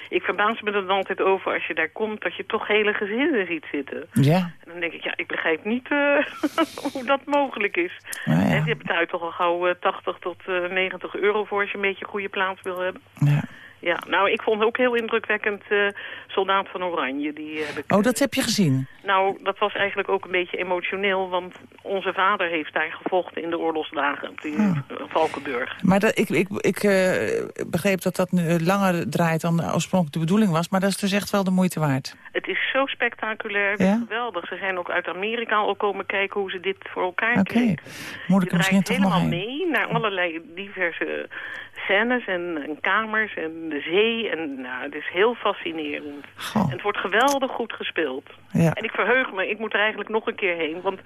Ik verbaas me er dan altijd over als je daar komt dat je toch hele gezinnen ziet zitten. Ja, En dan denk ik, ja, ik begrijp niet eh, hoe dat mogelijk is. Nou ja. En je betaalt toch al gauw eh, 80 tot eh, 90 euro voor als je een beetje een goede plaats wil hebben. ja. Ja, nou, ik vond ook heel indrukwekkend eh, Soldaat van Oranje. Die heb ik, Oh, dat heb je gezien? Nou, dat was eigenlijk ook een beetje emotioneel, want onze vader heeft daar gevochten in de oorlogsdagen op die Ah. eh, Valkenburg. Maar dat, ik, ik, ik eh, begreep dat dat nu langer draait dan oorspronkelijk de bedoeling was. Maar dat is dus echt wel de moeite waard. Het is zo spectaculair, Ja? geweldig. Ze zijn ook uit Amerika al komen kijken hoe ze dit voor elkaar Oké, kregen. moet ik Je er draait helemaal mee naar allerlei diverse scènes en, en kamers en de zee. En nou, het is heel fascinerend. Goh. En het wordt geweldig goed gespeeld. Ja. En ik verheug me, ik moet er eigenlijk nog een keer heen. Want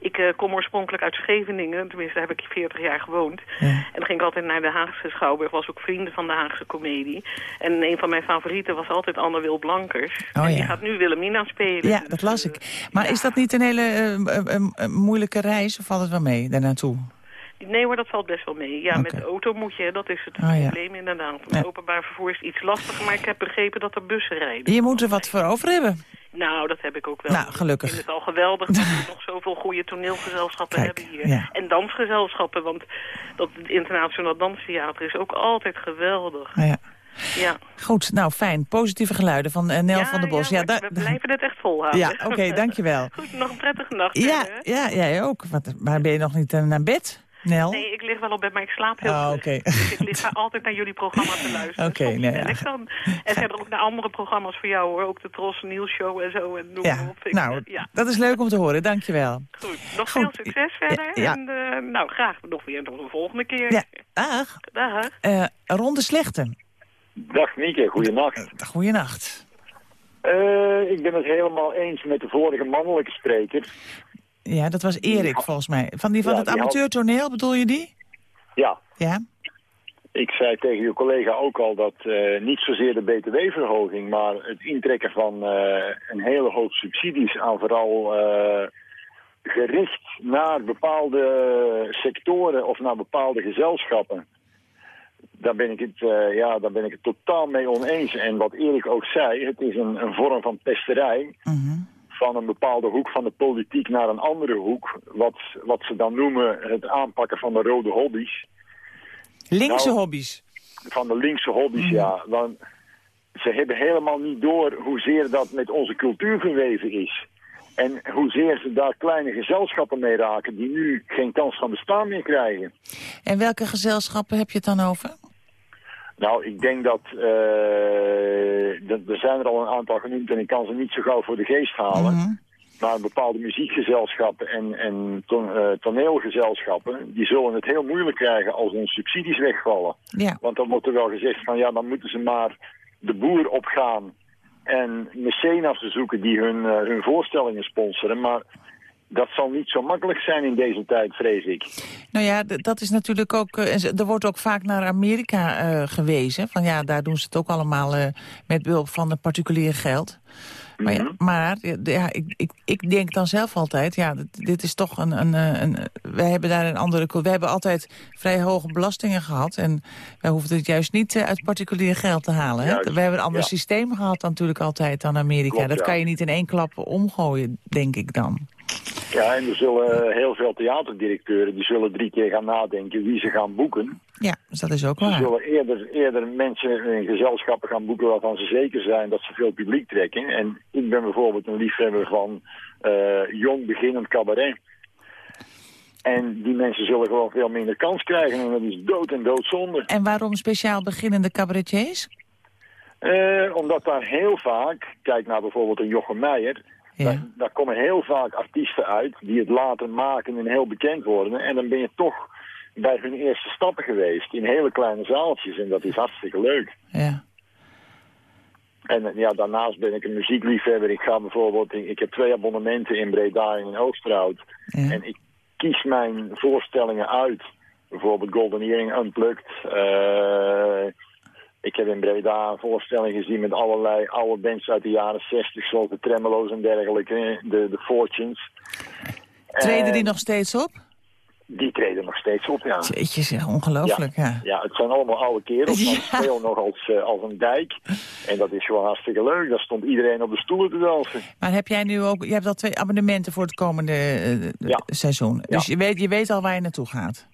ik eh, kom oorspronkelijk uit Scheveningen. Tenminste, daar heb ik 40 jaar gewoond. Ja. En dan ging ik altijd naar de Haagse Schouwburg. Was ook vrienden van de Haagse Comedie. En een van mijn favorieten was altijd Anne Wil Blankers. Oh, en die ja. gaat nu Wilhelmina spelen. Ja, Dus, dat las ik. Maar is dat niet een hele eh, eh, moeilijke reis of valt het wel mee daar naartoe? Nee hoor, dat valt best wel mee. Ja, met de auto moet je, dat is het Oh, ja. probleem inderdaad. Ja. openbaar vervoer is iets lastiger, maar ik heb begrepen dat er bussen rijden. Je moet er wat voor over hebben. Nou, dat heb ik ook wel. Nou, gelukkig. Ik vind het al geweldig dat we nog zoveel goede toneelgezelschappen Kijk, hebben hier. ja. En dansgezelschappen, want dat internationaal danstheater is ook altijd geweldig. Nou ja. Ja. Goed, nou fijn. Positieve geluiden van eh, Nel ja, van der Bos. Ja, we blijven het echt volhouden. ja oké, dankjewel. Goed, nog een prettige nacht. Ja, hè? ja, jij ook. Wat, maar ben je nog niet eh, naar bed, Nel? Nee, ik lig wel op bed, maar ik slaap heel Oh, goed. oké. Dus ik lig altijd naar jullie programma te luisteren. Oké, nee, ben ja. ik dan. En verder ook naar andere programma's voor jou hoor. Ook de Tros Nieuwsshow en zo. En noem maar Ja, op. Ik- nou, ja, dat is leuk om te horen. Dankjewel. goed. Nog goed. veel succes verder. Ja. En eh, nou, graag nog weer tot de volgende keer. Ja, dag. Dag. Eh Ronde Slechten. Dag Mieke, goedenacht. Goeienacht. Eh ik ben het helemaal eens met de vorige mannelijke spreker. Ja, dat was Erik volgens mij. Van, die van Ja, het amateurtoneel, bedoel je die? Ja, Ja. ik zei tegen uw collega ook al dat eh, niet zozeer de btw-verhoging, maar het intrekken van eh, een hele hoop subsidies aan vooral eh, gericht naar bepaalde sectoren of naar bepaalde gezelschappen. Daar ben, ik het, ja, daar ben ik het totaal mee oneens. En wat Erik ook zei, het is een, een vorm van pesterij. Mhm. Van een bepaalde hoek van de politiek naar een andere hoek. Wat, wat ze dan noemen het aanpakken van de rode hobby's. Linkse Nou, hobby's. Van de linkse hobby's, ja. Dan, ze hebben helemaal niet door hoezeer dat met onze cultuur verweven is. En hoezeer ze daar kleine gezelschappen mee raken die nu geen kans van bestaan meer krijgen. En welke gezelschappen heb je het dan over? Nou, ik denk dat... eh, dat- er zijn er al een aantal genoemd en ik kan ze niet zo gauw voor de geest halen. Mhm. Maar bepaalde muziekgezelschappen en, en ton- eh, toneelgezelschappen... die zullen het heel moeilijk krijgen als hun subsidies wegvallen. Ja. Want dan wordt er wel gezegd van ja, dan moeten ze maar de boer opgaan... en mecenassen zoeken die hun, eh, hun voorstellingen sponsoren. Maar dat zal niet zo makkelijk zijn in deze tijd, vrees ik. Nou ja, dat is natuurlijk ook... eh, er wordt ook vaak naar Amerika eh, gewezen. Van ja, daar doen ze het ook allemaal eh, met behulp van het particulier geld. Maar, ja, maar ja, ik, ik, ik denk dan zelf altijd, ja, dit, is toch een, een, een... Wij hebben daar een andere... We hebben altijd vrij hoge belastingen gehad. En wij hoeven het juist niet uit particulier geld te halen. Hè? We hebben een ander ja. systeem gehad dan natuurlijk altijd dan Amerika. Klopt, dat ja. kan je niet in één klap omgooien, denk ik dan. Ja, en er zullen heel veel theaterdirecteuren... die zullen drie keer gaan nadenken wie ze gaan boeken. Ja, dus dat is ook Ze waar. zullen eerder, eerder mensen in gezelschappen gaan boeken waarvan ze zeker zijn dat ze veel publiek trekken. En ik ben bijvoorbeeld een liefhebber van eh, jong beginnend cabaret. En die mensen zullen gewoon veel minder kans krijgen en dat is dood en doodzonde. En waarom speciaal beginnende cabaretiers? Eh, omdat daar heel vaak, kijk naar bijvoorbeeld een Jochem Meijer... Ja. Daar, daar komen heel vaak artiesten uit die het later maken en heel bekend worden. En dan ben je toch bij hun eerste stappen geweest in hele kleine zaaltjes. En dat is hartstikke leuk. Ja. En eh, ja, daarnaast ben ik een muziekliefhebber. Ik ga bijvoorbeeld, ik heb twee abonnementen in Breda en in Oosterhout. Ja. En ik kies mijn voorstellingen uit. Bijvoorbeeld Golden Earring Unplugged. Eh, ik heb in Breda een voorstelling gezien met allerlei oude bands uit de jaren 60, zoals de Tremolo's en dergelijke, de, de Fortunes. Treden die nog steeds op? Die treden nog steeds op, ja. Jeetje, zeg, ongelooflijk, ja. Ja, het zijn allemaal oude kerels, maar Ja. ze spelen nog als, eh, als een dijk. En dat is gewoon hartstikke leuk. Daar stond iedereen op de stoelen te dansen. Maar heb jij nu ook, je hebt al twee abonnementen voor het komende eh, Ja. seizoen. Dus je, weet, je weet al waar je naartoe gaat.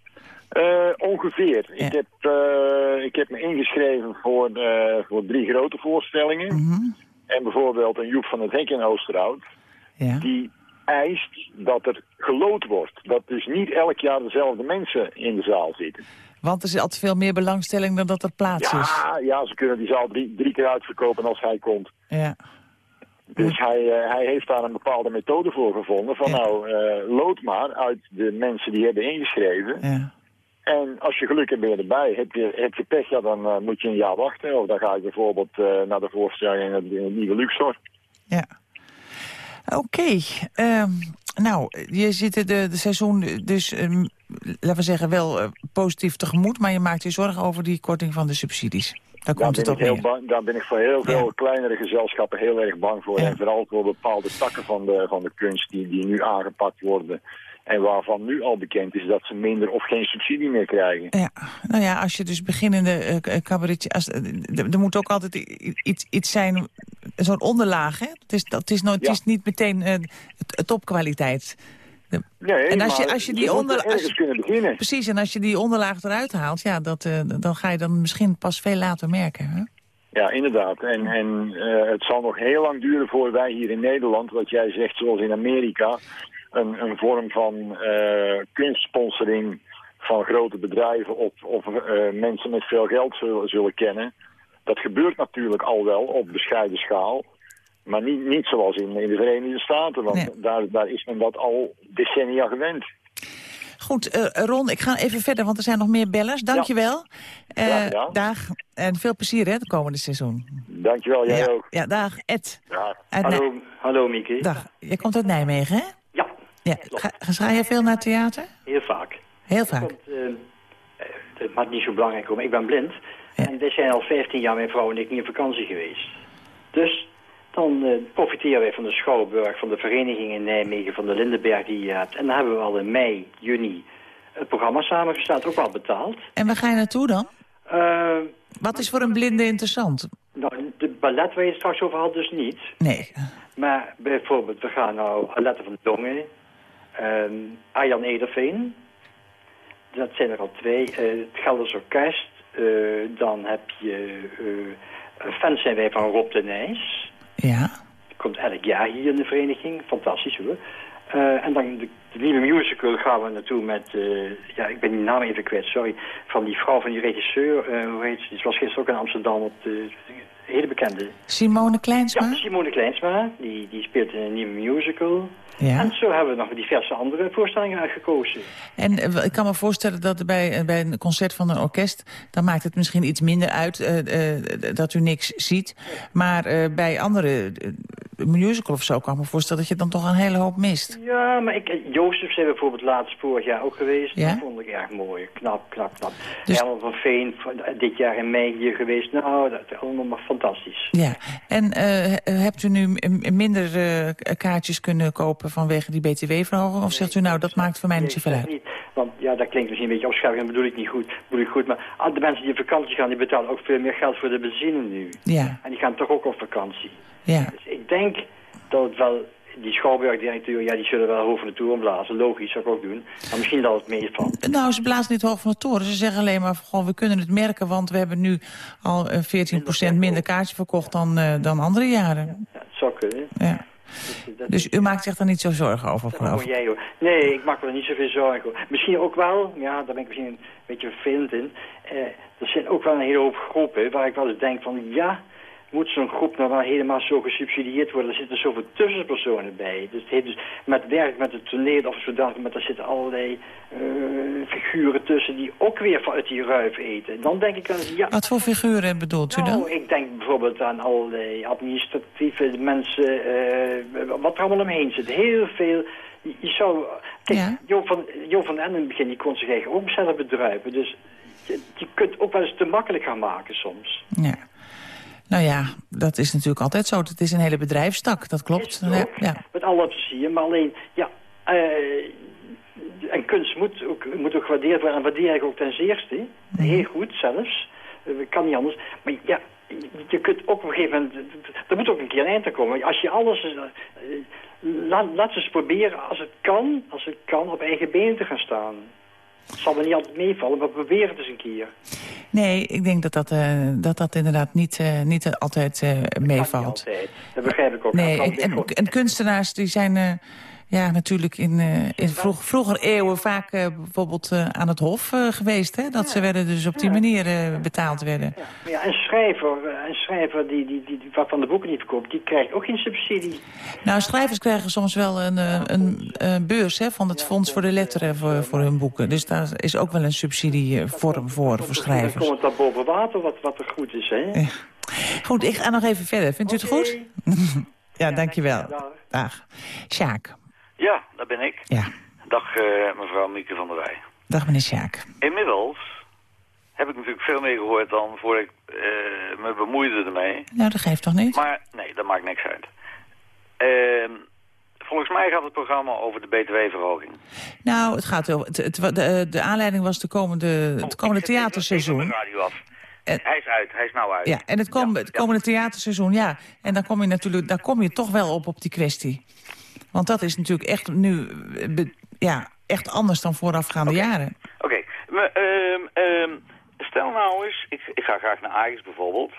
Eh, ongeveer. Ja. Ik, heb, eh, ik heb me ingeschreven voor, eh, voor drie grote voorstellingen. Mhm. En bijvoorbeeld een Joep van het Hek in Oosterhout. Ja. Die eist dat er gelood wordt. Dat dus niet elk jaar dezelfde mensen in de zaal zitten. Want er is altijd veel meer belangstelling dan dat er plaats is. Ja, ja, ze kunnen die zaal drie, drie keer uitverkopen als hij komt. Ja. Dus hij, hij heeft daar een bepaalde methode voor gevonden. Van nou, lood maar uit de mensen die hebben ingeschreven. Ja. En als je geluk hebt ben je erbij. Heb je, heb je pech, ja, dan eh, moet je een jaar wachten. Of dan ga je bijvoorbeeld eh, naar de voorstelling in het, in het nieuwe Luxor. Ja. Oké. ehm, nou, je zit de, de seizoen dus, ehm, laten we zeggen, wel eh, positief tegemoet... maar je maakt je zorgen over die korting van de subsidies. Daar Daar komt ben, het ik heel bang, daar ben ik voor heel veel kleinere gezelschappen heel erg bang voor. Ja. En vooral voor bepaalde takken van de, van de kunst die, die nu aangepakt worden. En waarvan nu al bekend is dat ze minder of geen subsidie meer krijgen. Ja, nou ja, als je dus beginnende k- cabaretje... Als, eh, er moet ook altijd iets, iets zijn, zo'n onderlaag, hè? Het is, dat is, nooit, het is niet meteen t- topkwaliteit. De- Nee, en als je, als je die onder, als ergens je- kunnen beginnen. Precies, en als je die onderlaag eruit haalt, ja, dat, dan ga je dan misschien pas veel later merken. Hè? Ja, inderdaad. En, en het zal nog heel lang duren voor wij hier in Nederland, wat jij zegt zoals in Amerika, een, een vorm van eh, kunstsponsoring van grote bedrijven of, of eh, mensen met veel geld zullen, zullen kennen. Dat gebeurt natuurlijk al wel op bescheiden schaal. Maar niet, niet zoals in, in de Verenigde Staten, want Nee. daar, daar is men dat al decennia gewend. Goed, eh, Ron, ik ga even verder, want er zijn nog meer bellers. Dankjewel. Eh Graag gedaan. dag. En veel plezier, hè, het komende seizoen. Dankjewel, jij ja, ook. ja, dag. Ed. Ja. Hallo, hallo Mieke. Dag. Je komt uit Nijmegen, hè? Ja. Ga, ga je veel naar theater? heel vaak. Heel vaak. Eh, eh, het maakt niet zo belangrijk om. Ik ben blind. En wij zijn al 15 jaar, mijn vrouw en ik, niet op vakantie geweest. Dus dan eh, profiteren wij van de Schouwburg, van de vereniging in Nijmegen, van de Lindenberg die je hebt. En dan hebben we al in mei, juni het programma samengesteld, ook wel betaald. En waar ga je naartoe dan? Wat is voor een blinde interessant? nou, de ballet waar je het straks over had dus niet. Nee. Maar bijvoorbeeld, we gaan nou Alette van Dongen, ehm Arjan Ederveen. Dat zijn er al twee. Eh, het Gelders Orkest. eh, dan heb je... eh fans zijn wij van Rob de Nijs. Ja. Komt elk jaar hier in de vereniging. Fantastisch hoor. En dan de, de nieuwe musical gaan we naartoe met... ja, ik ben die naam even kwijt, sorry. Van die vrouw van die regisseur. hoe heet ze? Die was gisteren ook in Amsterdam op de... Hele bekende. Simone Kleinsma? Ja, Simone Kleinsma, die, die speelt in een nieuwe musical. Ja. En zo hebben we nog diverse andere voorstellingen uitgekozen. En eh, ik kan me voorstellen dat bij, eh, bij een concert van een orkest... dan maakt het misschien iets minder uit eh, dat u niks ziet. Maar bij andere musical of zo kan ik me voorstellen... dat je dan toch een hele hoop mist. Ja, maar ik, Jozef zijn bijvoorbeeld laatst vorig jaar ook geweest. Ja? Dat vond ik erg mooi. Knap, knap, knap. Dus- Herman van Veen, dit jaar in mei hier geweest. Nou, dat is allemaal fantastisch. Ja. En hebt u nu minder kaartjes kunnen kopen vanwege die btw-verhoging? Of zegt u nou, dat maakt voor mij niet zoveel Nee, uit? niet. Want ja, dat klinkt misschien een beetje opschuiving, dat bedoel ik niet goed. Bedoel ik goed maar al de mensen die op vakantie gaan, die betalen ook veel meer geld voor de benzine nu. Ja, En die gaan toch ook op vakantie. ja. Dus ik denk dat het wel, die Schouwburg-directeur, ja, die zullen wel hoog van de toer blazen. Logisch, zou ik ook doen. Maar misschien dat het meevalt. Nou, ze blazen niet hoog van de toren. Ze zeggen alleen maar, gewoon, we kunnen het merken... want we hebben nu al eh, 14% minder kaartjes verkocht dan, eh, dan andere jaren. Ja, het zou kunnen. Ja. Dus, dat Dus u maakt zich daar niet zo zorgen over, dat jij hoor. Nee, ik maak me er niet zoveel zorgen over. Misschien ook wel, ja, daar ben ik misschien een beetje vervelend in. Eh, er zijn ook wel een hele hoop groepen waar ik wel eens denk van, ja, moet zo'n groep nou wel helemaal zo gesubsidieerd worden? Er zitten zoveel tussenpersonen bij. Dus het heeft dus met werk met het toneel of zodanig, maar daar zitten allerlei eh, figuren tussen die ook weer vanuit die ruif eten. Dan denk ik aan, ja, Wat voor figuren bedoelt u dan? nou, ik denk bijvoorbeeld aan allerlei administratieve mensen, eh, wat er allemaal omheen zit. Heel veel. Je, je zou... Kijk, Ja. Joop van, Joop van in het begin, die kon zich eigen ook zelf bedruipen. Dus je, je kunt ook wel eens te makkelijk gaan maken soms. Ja. Nou ja, dat is natuurlijk altijd zo. Het is een hele bedrijfstak, dat klopt. Ook. ja. Met alle plezier, maar alleen, ja... eh, en kunst moet ook, moet ook gewaardeerd worden. En waardeer ik ook ten zeerste. Heel goed zelfs. Eh, kan niet anders. Maar ja, je kunt ook op een gegeven moment... Er moet ook een keer een eind aan komen. Als je alles... eh, laat, laat ze eens proberen, als het kan, als het kan, op eigen benen te gaan staan. Het zal me niet altijd meevallen, maar probeer het eens een keer. Nee, ik denk dat dat, eh, dat, dat inderdaad niet, eh, niet altijd eh, niet meevalt. altijd. Dat begrijp ik ook. Nee, en, en kunstenaars die zijn... Ja, natuurlijk in, eh, in vroeg, vroeger eeuwen vaak eh, bijvoorbeeld eh, aan het hof geweest. Hè? Dat ze werden dus op die manier betaald werden. Maar ja, een schrijver, een schrijver die, die, die, die waarvan de boeken niet verkoopt, die krijgt ook geen subsidie. Nou, schrijvers krijgen soms wel een, een, beurs hè, van het Fonds voor de Letteren voor, voor hun boeken. Dus daar is ook wel een subsidievorm voor, voor Dan schrijvers. komt het dan boven water wat, wat er goed is, hè? Goed, ik ga nog even verder. Vindt u het goed? ja, dankjewel. Dag. Sjaak. Ja, dat ben ik. Ja. Dag eh, mevrouw Mieke van der Wij. Dag meneer Sjaak. Inmiddels heb ik natuurlijk veel meer gehoord dan voor ik eh, me bemoeide ermee. Nou, dat geeft toch niet? Maar nee, dat maakt niks uit. Ehm, volgens mij gaat het programma over de btw-verhoging. Nou, het gaat over. Het, het, de, de aanleiding was de komende, het komende theaterseizoen. radio af. hij is uit, hij is nou uit. Ja, en het, kom, het komende theaterseizoen, ja. En dan kom je natuurlijk, daar kom je toch wel op op die kwestie. Want dat is natuurlijk echt nu, be- ja, echt anders dan voorafgaande jaren. Oké, ehm, ehm, stel nou eens, ik, ik ga graag naar Ajax bijvoorbeeld.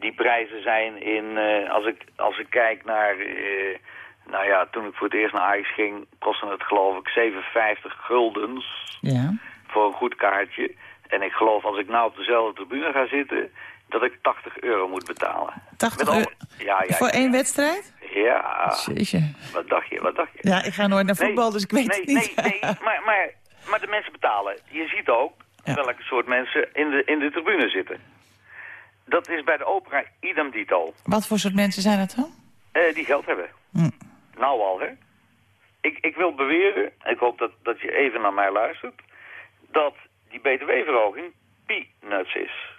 Die prijzen zijn in, eh, als, ik, als ik kijk naar, eh, nou ja, toen ik voor het eerst naar Ajax ging, kostte het geloof ik 57 guldens Ja. voor een goed kaartje. En ik geloof als ik nou op dezelfde tribune ga zitten, dat ik 80 euro moet betalen. 80 Met al- euro Ja, ja. voor één wedstrijd? Ja. Jeetje. Wat dacht je, wat dacht je? Ja, ik ga nooit naar voetbal, dus ik weet nee, het niet. Nee, nee, maar, maar, maar de mensen betalen. Je ziet ook welke soort mensen in de, in de tribune zitten. Dat is bij de opera idem dito. Wat voor soort mensen zijn dat dan? Eh, die geld hebben. Hm. Nou al, hè. Ik, ik wil beweren, en ik hoop dat, dat je even naar mij luistert... dat die btw-verhoging peanuts is.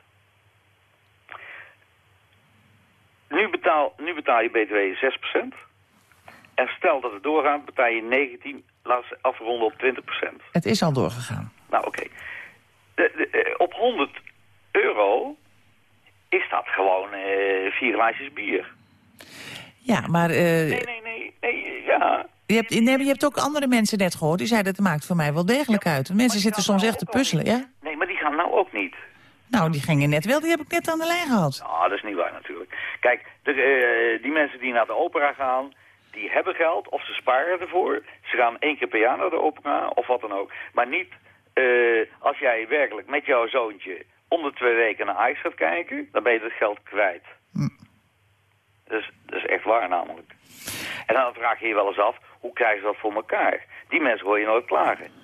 Nu betaal, nu betaal je btw 6%. En stel dat het doorgaat, betaal je 19, laat ze afronden op 20%. Het is al doorgegaan. Nou, oké. Eh, Op 100 euro is dat gewoon eh, vier glaasjes bier. Ja, maar... eh, Nee, nee, nee, nee, ja. Je hebt, nee, maar je hebt ook andere mensen net gehoord. Die zeiden, het maakt voor mij wel degelijk uit. Mensen zitten soms echt te puzzelen, ja? Nee, maar die gaan nou ook niet. Nou, die gingen net wel. Die heb ik net aan de lijn gehad. Ah, dat is niet waar natuurlijk. Kijk, de, eh, die mensen die naar de opera gaan, die hebben geld of ze sparen ervoor. Ze gaan één keer per jaar naar de opera of wat dan ook. Maar niet eh, als jij werkelijk met jouw zoontje om de twee weken naar Ajax gaat kijken, dan ben je dat geld kwijt. Dus, dat is echt waar namelijk. En dan vraag je je wel eens af, hoe krijgen ze dat voor elkaar? Die mensen hoor je nooit klagen.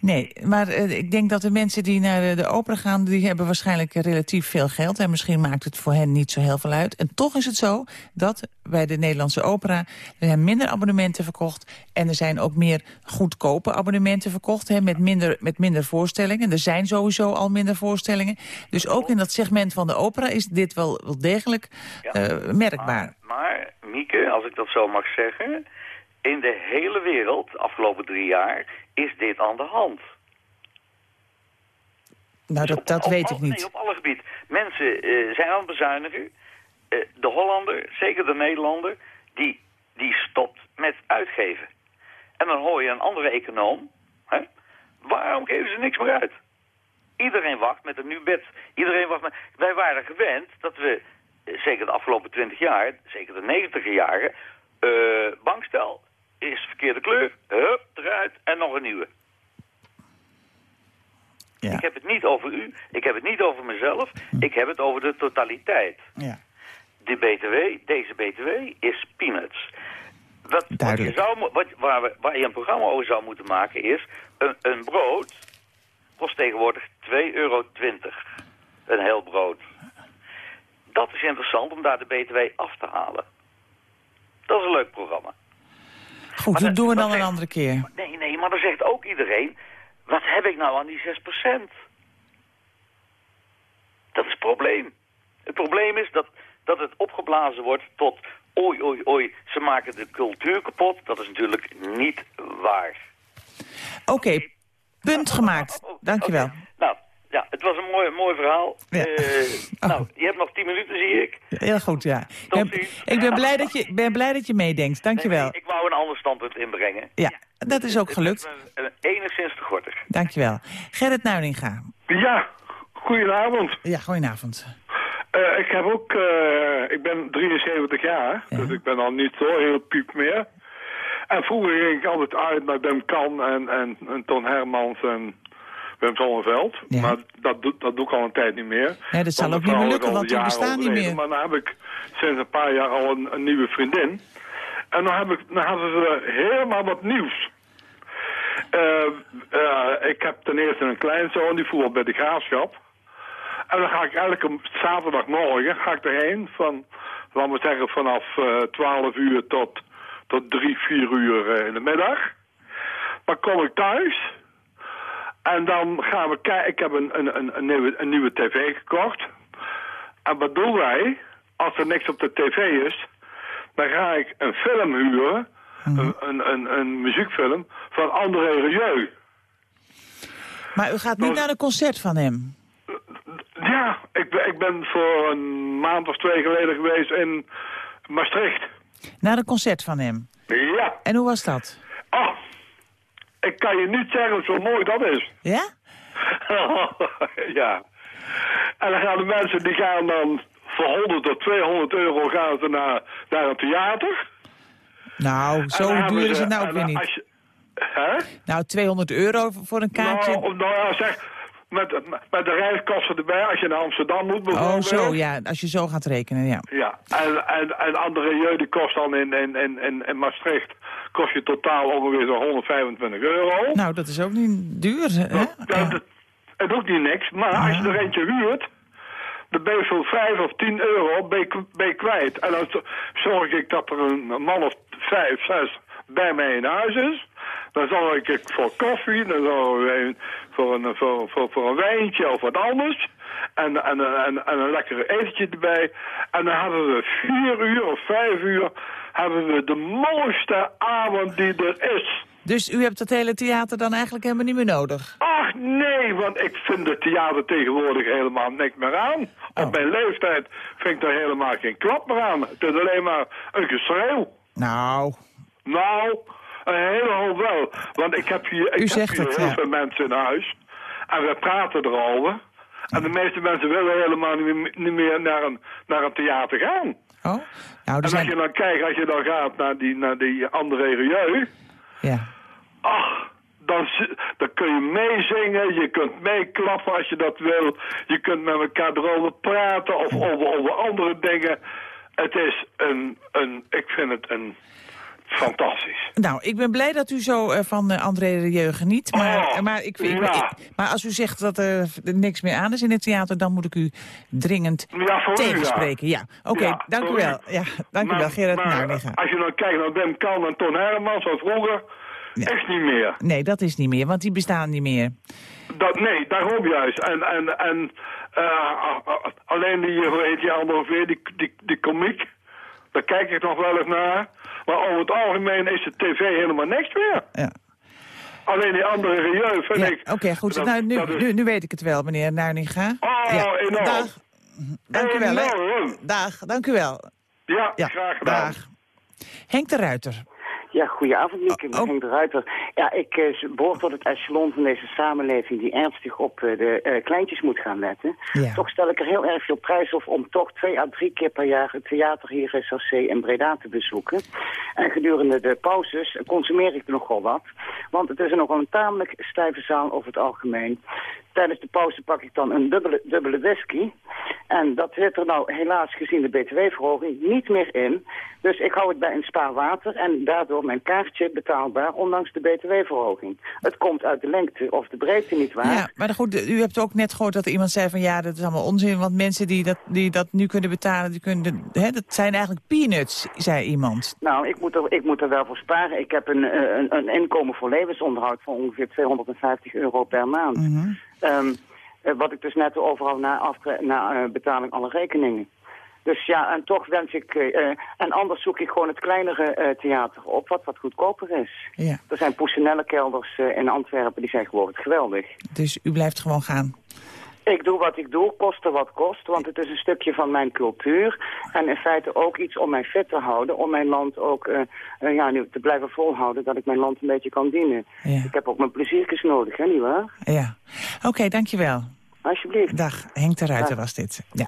Nee, maar eh, ik denk dat de mensen die naar de, de opera gaan... die hebben waarschijnlijk eh, relatief veel geld. En misschien maakt het voor hen niet zo heel veel uit. En toch is het zo dat bij de Nederlandse opera... er zijn minder abonnementen verkocht. En er zijn ook meer goedkope abonnementen verkocht... Hè, met, minder, met minder voorstellingen. Er zijn sowieso al minder voorstellingen. Dus ook in dat segment van de opera is dit wel, wel degelijk eh, merkbaar. Maar, Mieke, als ik dat zo mag zeggen... in de hele wereld, de afgelopen drie jaar, is dit aan de hand. Nou, dat, dat weet ik niet. Nee, op alle gebieden. Mensen eh, zijn aan het bezuinigen. Eh, de Hollander, zeker de Nederlander, die, die stopt met uitgeven. En dan hoor je een andere econoom. Hè? Waarom geven ze niks meer uit? Iedereen wacht met een nieuw bed. Iedereen wacht met... Wij waren gewend dat we, eh, zeker de afgelopen twintig jaar, zeker de negentiger jaren, eh, bankstel is verkeerde kleur, hup, eruit en nog een nieuwe. Ik heb het niet over u, ik heb het niet over mezelf, ik heb het over de totaliteit. Ja. De BTW, deze BTW, is peanuts. Wat, wat je zou, wat, waar, we, waar je een programma over zou moeten maken is... een, een brood kost tegenwoordig 2,20 euro. Een heel brood. Dat is interessant om daar de BTW af te halen. Dat is een leuk programma. Goed, dat doen we dan een andere keer. Nee, nee, maar dan zegt ook iedereen... wat heb ik nou aan die 6%? Dat is het probleem. Het probleem is dat, dat het opgeblazen wordt tot... oei, oei, oei, ze maken de cultuur kapot. Dat is natuurlijk niet waar. Oké, punt gemaakt. Dankjewel. Nou, ja, het was een mooi, mooi verhaal. Ja. Eh, Nou, je hebt nog 10 minuten, zie ik. Heel goed, ja. Ik ben, ik ben, blij, dat je, ben blij dat je meedenkt. Dankjewel. Ik wou een ander standpunt inbrengen. Ja, dat is ook gelukt. Eh, enigszins te gortig. Dankjewel. Gerrit Nuininga. Ja, goedenavond. Ja, goedenavond. Eh, ik heb ook, eh, ik ben 73 jaar, dus ik ben al niet zo heel piep meer. En vroeger ging ik altijd uit naar Wim Kan en, en, en Ton Hermans en Wim Zonneveld. Maar dat, doe- dat doe ik al een tijd niet meer. Ja, dat zal ook niet meer lukken, want die bestaan niet meer. Maar dan heb ik sinds een paar jaar al een, een nieuwe vriendin. En dan, heb ik, dan hadden ze helemaal wat nieuws. Eh, eh, ik heb ten eerste een kleinzoon, die voetbalt bij de Graafschap. En dan ga ik elke zaterdagmorgen ga ik erheen van, laten we zeggen, vanaf eh 12 uur tot, tot 3, 4 uur eh, in de middag. Dan kom ik thuis en dan gaan we kijken. Ik heb een, een, een, een, nieuwe, een nieuwe tv gekocht. En wat doen wij? Als er niks op de tv is, dan ga ik een film huren, een, een, een, een muziekfilm, van André Rieu. Maar u gaat niet naar een concert van hem? Ja, ik, ben- ik ben voor een maand of twee geleden geweest in Maastricht. Naar een concert van hem? Ja. En hoe was dat? Kan je niet zeggen zo mooi dat is. Ja? ja. En dan gaan de mensen, die gaan dan voor 100 tot 200 euro gaan ze naar, naar een theater. Nou, zo duur is het nou ook weer niet. je- Hè? Nou, 200 euro voor een kaartje? Nou, nou ja, zeg, met, met de reiskosten erbij, als je naar Amsterdam moet oh, bijvoorbeeld. zo, ja. Als je zo gaat rekenen, ja. Ja, en, en, en andere jeu die kost dan in, in, in, in, Maastricht kost je totaal ongeveer zo'n 125 euro. Nou, dat is ook niet duur, hè? Ja, dat, het doet niet niks, maar als je er eentje huurt, dan ben je voor 5 of 10 euro ben je, ben je kwijt. En dan zorg ik dat er een man of 5, 6 bij mij in huis is. Dan zorg ik voor koffie, dan zorg ik voor een, voor, voor, voor een wijntje of wat anders. En, en, en, en een lekkere etentje erbij. En dan hebben we vier uur of vijf uur hebben we de mooiste avond die er is. Dus u hebt het hele theater dan eigenlijk helemaal niet meer nodig? Ach nee, want ik vind het theater tegenwoordig helemaal niks meer aan. Op mijn leeftijd vind ik er helemaal geen klap meer aan. Het is alleen maar een geschreeuw. Nou, Nou, een hele hoop wel. Want ik heb hier, ik U heb zegt hier het, heel ja. veel mensen in huis. En we praten erover. En de meeste mensen willen helemaal niet meer, naar, een, naar een theater gaan. oh? Nou, en als zijn... je dan kijkt, als je dan gaat naar die, naar die andere Rieu... Ja. Ach, dan, dan kun je meezingen, je kunt meeklappen als je dat wil. Je kunt met elkaar erover praten of over, over andere dingen. Het is een, een, ik vind het een fantastisch. Nou, ik ben blij dat u zo eh, van eh, André Rieu geniet. Maar, Oh, maar, ik, ik- ja. ik- maar als u zegt dat er niks meer aan is in het theater... dan moet ik u dringend Ja, voor u, ja. tegenspreken. Ja, oké, dank u wel. Ja, dank u wel, Gerard maar. Als je dan kijkt naar Wim Kan en Ton Hermans van vroeger, echt niet meer. Nee, dat is niet meer, want die bestaan niet meer. Dat, nee, daarom juist. En, en, en eh, alleen die, hoe heet die andere weer, die, die, die komiek, daar kijk ik nog wel eens naar. Maar over het algemeen is de tv helemaal niks meer. Ja. Alleen die andere Ja, ik... Oké, goed. dat- nou, nu, is- nu, nu weet ik het wel, meneer Naarninga. Oh, ja. enorm. Dag. Dank u wel. hè. Dag, dank u wel. Ja, Ja, graag gedaan. Dag. Henk de Ruiter. Ja, goedenavond, Mieke. Ik Oh. ben Henk de Ruiter. Ja, ik eh, behoor tot het echelon van deze samenleving die ernstig op eh, de eh, kleintjes moet gaan letten. Ja. Toch stel ik er heel erg veel prijs op om toch twee à drie keer per jaar het theater hier in SLC en Breda te bezoeken. En gedurende de pauzes consumeer ik nogal wat. Want het is nogal een tamelijk stijve zaal over het algemeen. Tijdens de pauze pak ik dan een dubbele, dubbele whisky. En dat zit er nou helaas gezien de btw-verhoging niet meer in. Dus ik hou het bij een spaar water en daardoor mijn kaartje betaalbaar, ondanks de btw-verhoging. Het komt uit de lengte of de breedte niet waar. Ja, maar goed, u hebt ook net gehoord dat er iemand zei van ja, dat is allemaal onzin. Want mensen die dat, die dat nu kunnen betalen, die kunnen, hè, dat zijn eigenlijk peanuts, zei iemand. Nou, ik moet, er, ik moet er wel voor sparen. Ik heb een, eh, een, een inkomen voor levensonderhoud van ongeveer 250 euro per maand. Ehm, eh, wat ik dus net overal na, na eh, betaling alle rekeningen. Dus ja, en toch wens ik... eh, en anders zoek ik gewoon het kleinere theater op, wat wat goedkoper is. Ja, Er zijn Poesenelle-kelders eh, in Antwerpen, die zijn gewoon geweldig. dus u blijft gewoon gaan. Ik doe wat ik doe, koste wat kost, want het is een stukje van mijn cultuur. En in feite ook iets om mij fit te houden, om mijn land ook eh, eh, ja, nu te blijven volhouden, dat ik mijn land een beetje kan dienen. Ja. Ik heb ook mijn pleziertjes nodig, hè, nietwaar? Ja, oké, dankjewel. Alsjeblieft. Dag, Henk de Ruiter Dag. was dit. Ja.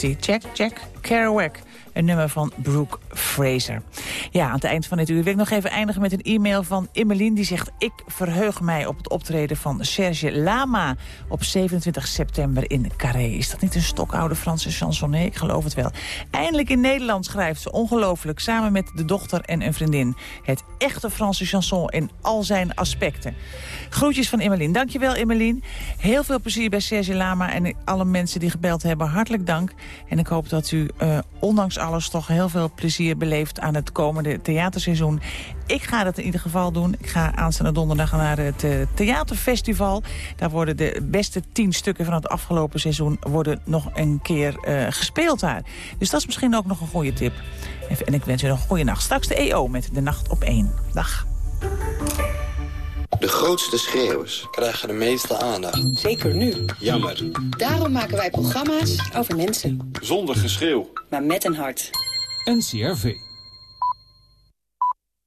Jack, Jack Kerouac. Een nummer van Brooke Fraser. Ja, aan het eind van dit uur wil ik nog even eindigen met een e-mail van Emmeline. Die zegt, ik verheug mij op het optreden van Serge Lama op 27 september in Carré. Is dat niet een stokoude Franse chansonnet? Ik geloof het wel. Eindelijk in Nederland schrijft ze ongelooflijk samen met de dochter en een vriendin. Het echte Franse chanson in al zijn aspecten. Groetjes van Emmeline. Dankjewel Emmeline. Heel veel plezier bij Serge Lama en alle mensen die gebeld hebben. Hartelijk dank. En ik hoop dat u eh, ondanks alles toch heel veel plezier beleeft aan het komende theaterseizoen. Ik ga dat in ieder geval doen. Ik ga aanstaande donderdag naar het eh, theaterfestival. Daar worden de beste tien stukken van het afgelopen seizoen worden nog een keer eh, gespeeld daar. Dus dat is misschien ook nog een goede tip. Even- En ik wens u nog een goede nacht. Straks de EO met De Nacht op 1. Dag. De grootste schreeuwers krijgen de meeste aandacht. Zeker nu. Jammer. Daarom maken wij programma's over mensen. Zonder geschreeuw. Maar met een hart. NCRV.